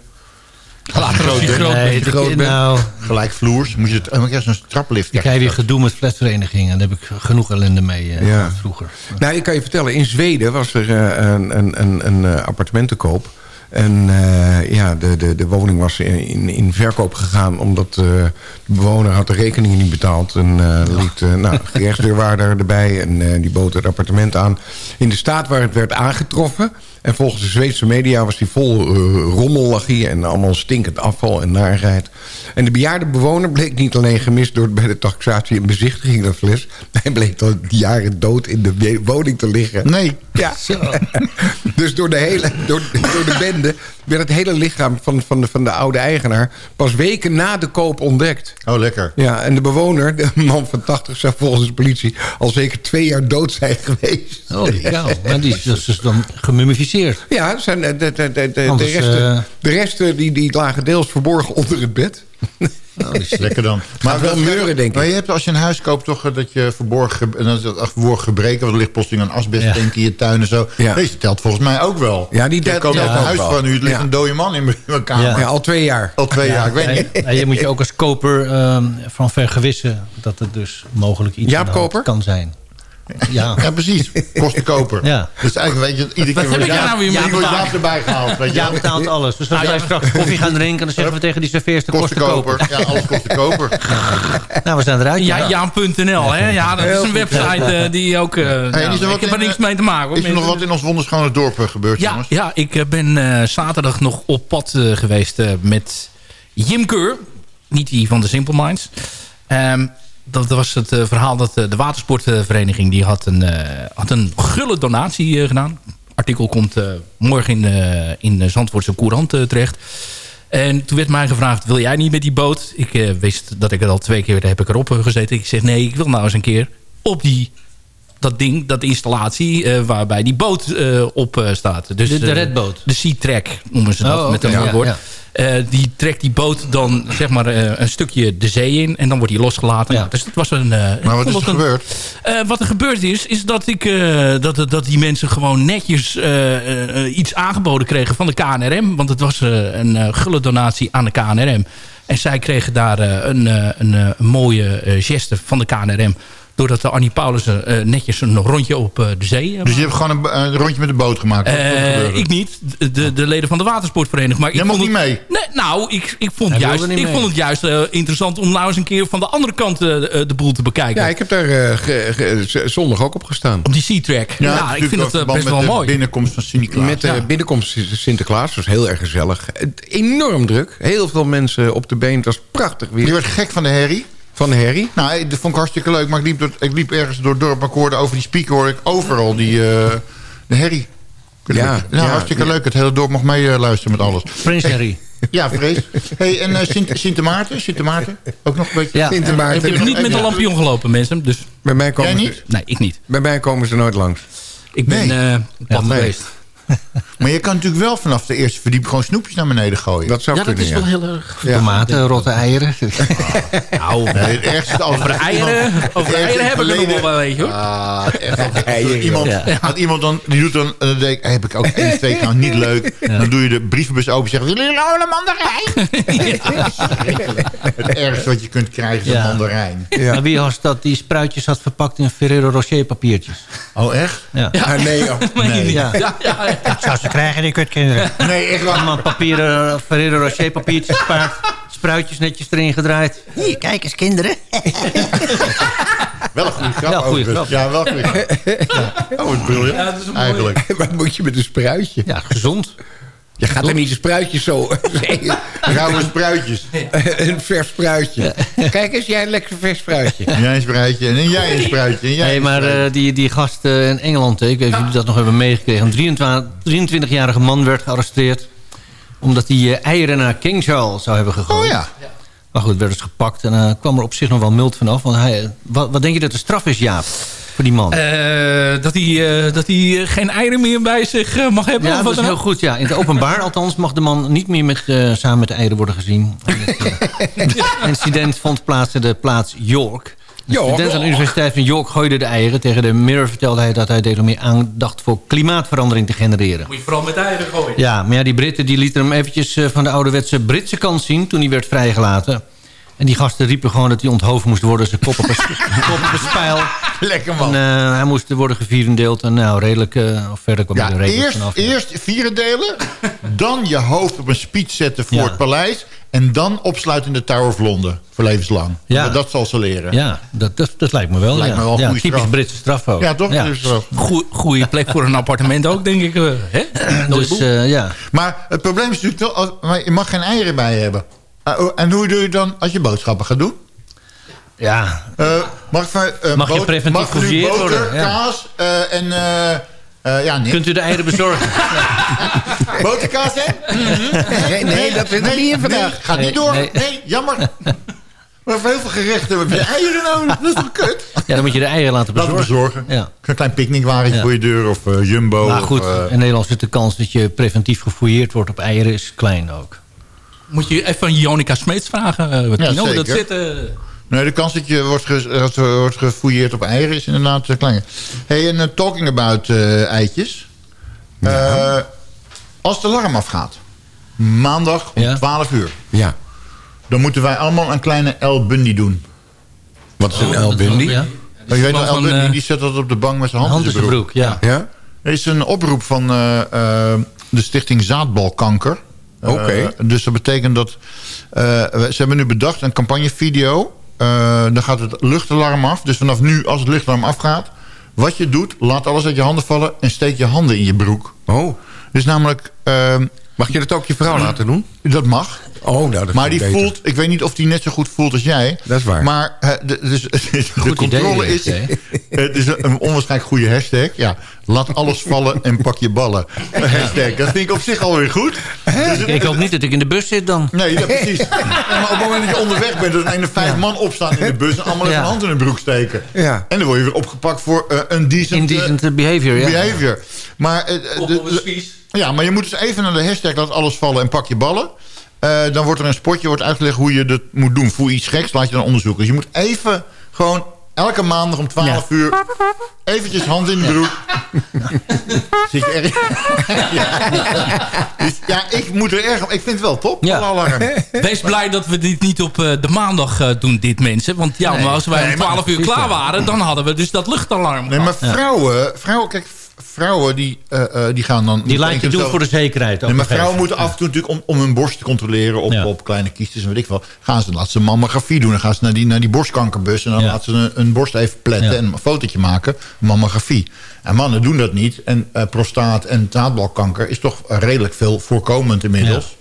Groot Nee, ik- groot bent. nou, Gelijk vloers. Moet je het, en dan krijg je zo'n traplift. ik krijg weer gedoe met flatverenigingen. Daar heb ik genoeg ellende mee eh, Ja. vroeger. Nou, ik kan je vertellen, in Zweden was er eh, een, een, een, een eh, appartement te koop. En eh, ja, de, de, de woning was in, in, in verkoop gegaan... omdat de bewoner had de rekeningen niet betaald. En eh liet uh, nou, de rechtsdeurwaarder erbij en eh, die bood het appartement aan. In de staat waar het werd aangetroffen... en volgens de Zweedse media was die vol eh, rommellagie... en allemaal stinkend afval en narigheid. En de bejaarde bewoner bleek niet alleen gemist... door bij de taxatie en bezichtiging dat fles... hij bleek al jaren dood in de woning te liggen. Nee. Ja. dus door de, hele, door, door de bende werd het hele lichaam van, van, de, van de oude eigenaar... pas weken na de koop ontdekt. Oh, lekker. Ja, en de bewoner, de man van 80, zou volgens de politie... al zeker twee jaar dood zijn geweest. Oh, kou. Maar die is dus dus dan gemummificeerd. Ja, zijn, de, de, de, de, de resten, eh, de resten die, die lagen deels verborgen onder het bed. Die is- Lekker dan. Maar wel meuren, denk ik. Maar je hebt als je een huis koopt toch eh, dat je verborgen, ge- en dat is dat verborgen gebreken... want er ligt plotseling een asbesttank in je tuin en zo. Ja. Deze telt volgens mij ook wel. Ja, die telt- ja, net een ook huis wel. van u. Het ligt Ja. een dode man in mijn kamer. Ja. Ja, al twee jaar. Al twee jaar, ik weet niet. Ja, je moet je ook als koper ehm, van vergewissen dat het dus mogelijk iets Jaap aan de hand Koper? kan zijn. Ja. Ja, precies. Kosten koper. Ja. Dus eigenlijk weet je, iedere keer heb wordt ik daar nou weer maken? Jaap erbij gehaald. Weet je Ja, betaalt alles. Dus als wij straks koffie gaan drinken, dan zeggen we tegen die serveerster Kosten kosten koper. koper. Ja, alles kost koper. Nou, we zijn eruit. Ja, Jaan.nl, hè? Ja, dat is een website eh, die ook... ja, wat ik heb er in, niks eh, mee te maken. hoor. Is er nog wat in ons wonderschone dorp gebeurd, Ja, jongens? ja ik ben eh, zaterdag nog op pad eh, geweest eh, met Jim Keur. Niet die van de Simple Minds. Ehm, dat was het eh, verhaal dat eh, de watersportvereniging... die had een, eh, had een gulle donatie gedaan. artikel komt morgen in, in Zandvoortse Courant terecht. En toen werd mij gevraagd, wil jij niet met die boot? Ik wist dat ik er al twee keer heb ik erop gezeten. Ik zeg, nee, ik wil nou eens een keer op die dat ding, dat installatie eh, waarbij die boot eh, op eh, staat. Dus, De- de redboot? De Sea Track noemen ze dat Oh, met een mooi Ja, woord. ja. Eh, die trekt die boot dan zeg maar eh, een stukje de zee in. En dan wordt hij losgelaten. Nou, dus het was een... eh, Maar wat is er gebeurd? eh, wat er gebeurd is, is dat, ik, eh, dat, dat die mensen gewoon netjes eh, eh, eh, iets aangeboden kregen van de KNRM. Want het was een eh, gulle donatie aan de KNRM. En zij kregen daar een, eh, een, eh, een mooie eh, geste van de KNRM. Doordat de Annie Paulussen eh, netjes een rondje op eh, de zee... eh, Dus je hebt gewoon een, een rondje met de boot gemaakt? Eh, ik niet, de, de leden van de watersportvereniging. Maar ik Jij mocht vond niet mee? Nee, nou, ik, ik, vond, Hij juist, ik mee. vond het juist interessant om nou eens een keer van de andere kant eh, de, boel te bekijken. Ja, ik heb daar eh, ge- ge- z- zondag ook op gestaan. Op die Sea-track. Ja, ik vind het best wel de mooi. binnenkomst van Sinterklaas. Met de Ja. binnenkomst van Sinterklaas was heel erg gezellig. Enorm druk. Heel veel mensen op de been. Het was prachtig weer. Je werd gek van de herrie? Van de herrie? Nou, dat vond ik hartstikke leuk. Maar ik liep, door, ik liep ergens door het dorp hoorde over die speaker... hoorde ik overal die, eh, de herrie. Ja, ja, ja, hartstikke ja. leuk. Het hele dorp mag mee eh, luisteren met alles. Prins Hey, Harry. Ja, vrees. Hey, en eh, Sint, Sint Maarten? Sint Maarten? Ook nog een beetje? Ja. Sint Maarten. Heb je Ik heb nog- niet met een lampioen gelopen, mensen. Dus Bij mij komen Jij ze- niet? nee, ik niet. Bij mij komen ze nooit langs. Ik ben Nee. eh pad nee. geweest. Maar je kan natuurlijk wel vanaf de eerste verdieping... gewoon snoepjes naar beneden gooien. Dat zou Ja, dat is ja. wel heel erg... Ja. Tomaten, rotte eieren. Nou, Nee, het ergste is altijd... over de eieren, over de eieren heb ik er nog wel je hoor. Ah, echt. Dat Eieren. iemand, Ja. dat iemand dan, die doet dan, en dan denk ik, heb ik ook één, twee keer niet leuk. Dan doe je de brievenbus open en zeg willen jullie nou een mandarijn? Het ergste wat je kunt krijgen is Ja. een mandarijn. Maar wie was dat die spruitjes had verpakt in Ferrero Rocher papiertjes? Oh, echt? Ja. Ah, nee, joh. Nee. Ja. Ja, ja, ja. Ze krijgen, die kutkinderen. Nee, echt waar. Allemaal papieren Ferrero Rocher papiertjes gespaard. Spruitjes netjes erin gedraaid. Hier, kijk eens kinderen. Wel een goede grap. Ja, goeie overigens. grap. Ja, wel een goede grap. Ja. Oh, wat briljant. Ja, dat is een mooie- Eigenlijk. Wat moet je met een spruitje? Ja, gezond. Je gaat er niet een spruitje zo... Rauwe spruitjes. een vers spruitje. Kijk eens, jij een lekker vers spruitje. Jij een spruitje en jij een spruitje. En jij Nee, een maar spruitje. eh, die, die gast eh, in Engeland, eh, ik weet niet of jullie dat nog hebben meegekregen. Een 23 23-jarige man werd gearresteerd. Omdat hij eieren naar King Charles zou hebben gegooid. Oh ja. Maar goed, werd dus gepakt. En eh, kwam er op zich nog wel mild vanaf. Want hij, wat, wat denk je dat de straf is, Jaap? Voor die man? Eh, dat hij, eh, dat hij geen eieren meer bij zich eh, mag hebben? ja, of dat is heel goed. Ja. In het openbaar althans mag de man niet meer met, samen met de eieren worden gezien. En het incident vond plaats in de plaats York. De student aan de Universiteit van York gooide de eieren. Tegen de Mirror vertelde hij dat hij deed om meer aandacht voor klimaatverandering te genereren. Moet je vooral met eieren gooien. Ja, maar ja, die Britten die lieten hem eventjes van de ouderwetse Britse kant zien... toen hij werd vrijgelaten. En die gasten riepen gewoon dat hij onthoofd moest worden. Zijn kop op een, kop op een spijl. Lekker En, man. eh, hij moest worden gevierendeeld. En nou, redelijk... eh, of verder kwam hij Ja, er redelijk eerst, vanaf. eerst vieren delen, dan je hoofd op een speech zetten voor Ja. het paleis... en dan opsluiten in de Tower of Londen, voor levenslang. Ja. Dat, dat zal ze leren. Ja, dat, dat, dat lijkt me wel. Lijkt ja. me wel een ja, goede typisch straf. Britse straf ook. Ja, toch? Ja. Wel. Goe- Goeie plek voor een appartement ook, denk ik. eh, hè? Dus eh, ja, Maar het probleem is natuurlijk wel, als, maar je mag geen eieren bij je hebben. Uh, oh, en hoe doe je dan als je boodschappen gaat doen? ja, Uh, mag ik, uh, Mag je preventief mag er gefouilleerd boter, worden? Ja. kaas uh, en... Uh, ja, nee. kunt u de eieren bezorgen? Boterkaas, hè? Nee, nee, dat is nee, niet in vandaag. Nee, gaat Nee, niet door. Nee, nee. jammer. We hebben heel veel gerechten. We hebben eieren nodig. Dat is toch kut? Ja, dan moet je de eieren laten bezorgen. Ja. Een klein picknickwagentje Ja. voor je deur of uh, Jumbo. Maar goed, of, uh, in Nederland zit de kans dat je preventief gefouilleerd wordt op eieren is klein ook. Moet je even aan Jonica Smeets vragen. eh, wat Ja, dat zit... eh, Nee, de kans dat je wordt, ge dat wordt gefouilleerd op eieren is inderdaad uh, kleiner. Hey, en uh, talking about uh, eitjes. Uh, als de alarm afgaat, maandag om Ja. 12 uur... Ja. dan moeten wij allemaal een kleine El Bundy doen. Wat is een Oh, El dat Bundy? wel, ja. Maar je weet wel, wel El van, Bundy eh, die zet dat op de bank met zijn hand, Hand in zijn zijn broek. broek, ja. Ja? Er is een oproep van uh, uh, de stichting Zaadbalkanker. Uh, Oké. dus dat betekent dat... ze hebben nu bedacht een campagnevideo. dan gaat het luchtalarm af. Dus vanaf nu, als het luchtalarm afgaat... wat je doet, laat alles uit je handen vallen... en steek je handen in je broek. Oh. Dus namelijk... ehm, Mag je dat ook je vrouw laten doen? dat mag. Oh, nou, dat Maar die beter. voelt, ik weet niet of die net zo goed voelt als jij. Dat is waar. Maar eh, de, dus, de Goed controle is, hè? het is een onwaarschijnlijk goede hashtag. Ja, laat alles vallen en pak je ballen. Hashtag, dat vind ik op zich alweer goed. Dus het- Ik hoop niet dat ik in de bus zit dan. Nee, ja, precies. Ja, maar op het moment dat je onderweg bent... dat er vijf man opstaan in de bus... en allemaal even Ja. een hand in hun broek steken. Ja. En dan word je weer opgepakt voor eh, een decent, eh, Indecent behavior, ja. behavior. Maar, eh, de- de- ja, maar je moet dus even naar de hashtag... laat alles vallen en pak je ballen. Eh, dan wordt er een spotje wordt uitgelegd hoe je dat moet doen. Voel je iets geks, laat je dan onderzoeken. Dus je moet even gewoon elke maandag om 12 uur... eventjes hand in de broek. Zit je erg... ja. Dus ja, ik moet er erg... Ik vind het wel top, Ja. alarm. Wees blij dat we dit niet op eh, de maandag eh, doen, dit mensen. Want ja, Nee. maar als wij Nee, om maar 12 uur klaar ja. waren... dan hadden we dus dat luchtalarm Nee, maar vrouwen... vrouwen kijk, vrouwen die, eh, eh, die gaan dan... Die laat je doen voor de zekerheid. Nee, maar vrouwen moeten af en toe natuurlijk om, om hun borst te controleren op, Ja. op kleine kiestjes en weet ik wel. Gaan ze, laten ze mammografie doen. Dan gaan ze naar die, naar die borstkankerbus en dan Ja. laten ze een, een borst even pletten Ja. en een fotootje maken. Mammografie. En mannen doen dat niet. En eh, prostaat en zaadbalkanker is toch redelijk veel voorkomend inmiddels.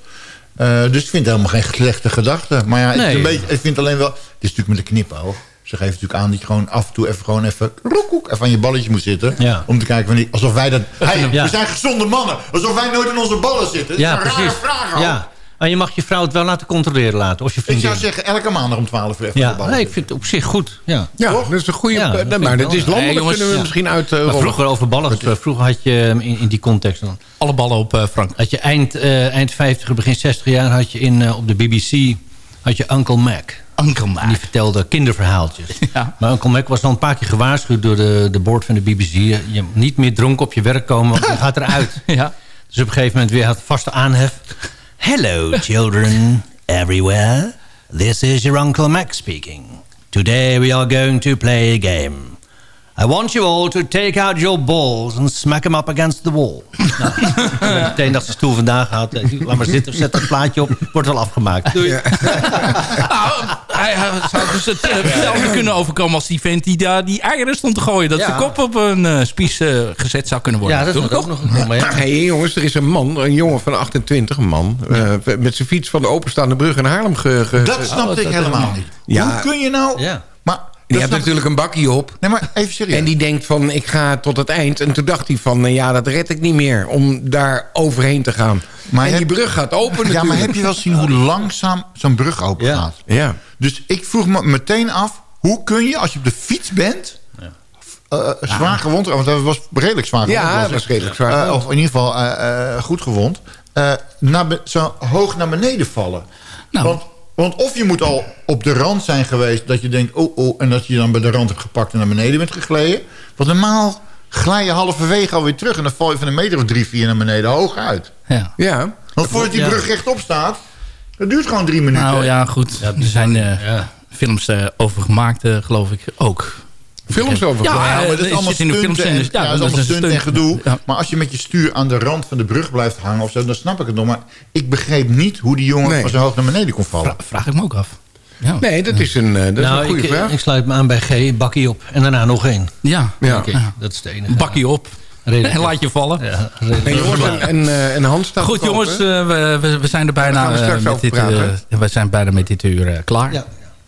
Dus ik vind het helemaal geen slechte gedachte. Maar ja, Nee. ik vind alleen wel... Het is natuurlijk met een knipoog. Ze geven natuurlijk aan dat je gewoon af en toe even, gewoon even, roekoek, even aan je balletje moet zitten. Ja. Om te kijken wanneer, alsof wij dat... Hey, Ja. We zijn gezonde mannen. Alsof wij nooit in onze ballen zitten. Dat Ja, is een rare precies. vraag al. Ja. Maar je mag je vrouw het wel laten controleren laten. Of je Ik zou zeggen, elke maandag om 12 uur even ja. Nee, ik vind het op zich goed. Ja. Ja, dat is een goede... Ja, dat vind maar dat is ja. landelijk, Nee, jongens, kunnen we ja. misschien uit... eh, Maar vroeger over ballen gesproken. Vroeger had je um, in, in die context dan... Alle ballen op eh, Frank. Had je eind, eh, eind 50, begin 60 jaar... had je in, eh, op de BBC had je Uncle Mac. Uncle En Mac. die vertelde kinderverhaaltjes. Ja. Maar Uncle Mac was al een paar keer gewaarschuwd... door de, de board van de BBC. Je moet niet meer dronken op je werk komen, want je gaat eruit. Ja. Dus op een gegeven moment weer had vaste aanhef. Hello, children everywhere. This is your Uncle Mac speaking. Today we are going to play a game. I want you all to take out your balls and smack them up against the wall. nou, ik heb meteen dat ze stoel vandaag. Eh, Laat maar zitten, zet dat plaatje op. Wordt wel afgemaakt. Doei. Hij, hij zou dus het eh, hetzelfde kunnen overkomen als die vent die daar die eieren stond te gooien. Dat Ja. zijn kop op een eh, spies eh, gezet zou kunnen worden. Ja, dat is ook nog een. Hey, jongens, er is een man, een jongen van 28, een man... eh, met zijn fiets van de openstaande brug in Haarlem ge... ge- Dat snapte ik helemaal niet. Ja. Hoe kun je nou... Die dat snap- natuurlijk een bakkie op. Nee, maar even serieus. En die denkt van, ik ga tot het eind. En toen dacht hij van, eh, ja, dat red ik niet meer. Om daar overheen te gaan. Maar en heb- die brug gaat open Ja, maar natuurlijk. heb je wel zien hoe langzaam zo'n brug open Ja. gaat? Ja. Dus ik vroeg me meteen af... hoe kun je als je op de fiets bent... eh, zwaar gewond... want hij was redelijk zwaar gewond. Ja, was dat was redelijk zwaar Eh, gewond. of in ieder geval eh, eh, goed gewond. eh, naar zo hoog naar beneden vallen. Nou. Want, want of je moet al op de rand zijn geweest... dat je denkt, oh, oh... en dat je dan bij de rand hebt gepakt en naar beneden bent gegleden. Want normaal glij je halverwege alweer terug... en dan val je van een meter of drie, vier naar beneden hoog uit. Ja. Ja. Want voordat die Ja. brug rechtop staat... dat duurt gewoon drie minuten. Nou ja, goed. er zijn eh, Ja. films eh, over gemaakt, eh, geloof ik, ook. Films over. Ja, Ja, maar dat eh, is allemaal in de films en- en, ja, ja, dat is allemaal een stunt en gedoe. Ja. Maar als je met je stuur aan de rand van de brug blijft hangen of zo, dan snap ik het nog. Maar ik begreep niet hoe die jongen Nee. van zo hoog naar beneden kon vallen. Vra- vraag ik me ook af. Ja. Nee, dat is een, eh, dat is nou, een goede ik, vraag. ik sluit me aan bij G. Bakkie op. En daarna nog één. Ja. Ja. Dat is het enige. Bakje op. En laat je vallen. Ja. En jongens, en, en, eh, en Hans staat Goed jongens, eh, we, we, we zijn er bijna, we eh, met dit, eh, we zijn bijna met dit uur eh, klaar. Ja.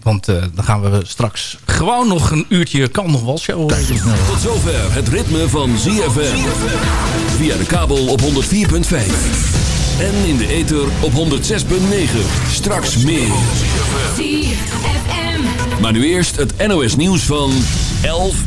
Want eh, dan gaan we straks gewoon nog een uurtje kan nog wel show. Tot zover het ritme van ZFM. Via de kabel op 104.5. En in de ether op 106.9. Straks meer. Maar nu eerst het NOS nieuws van 11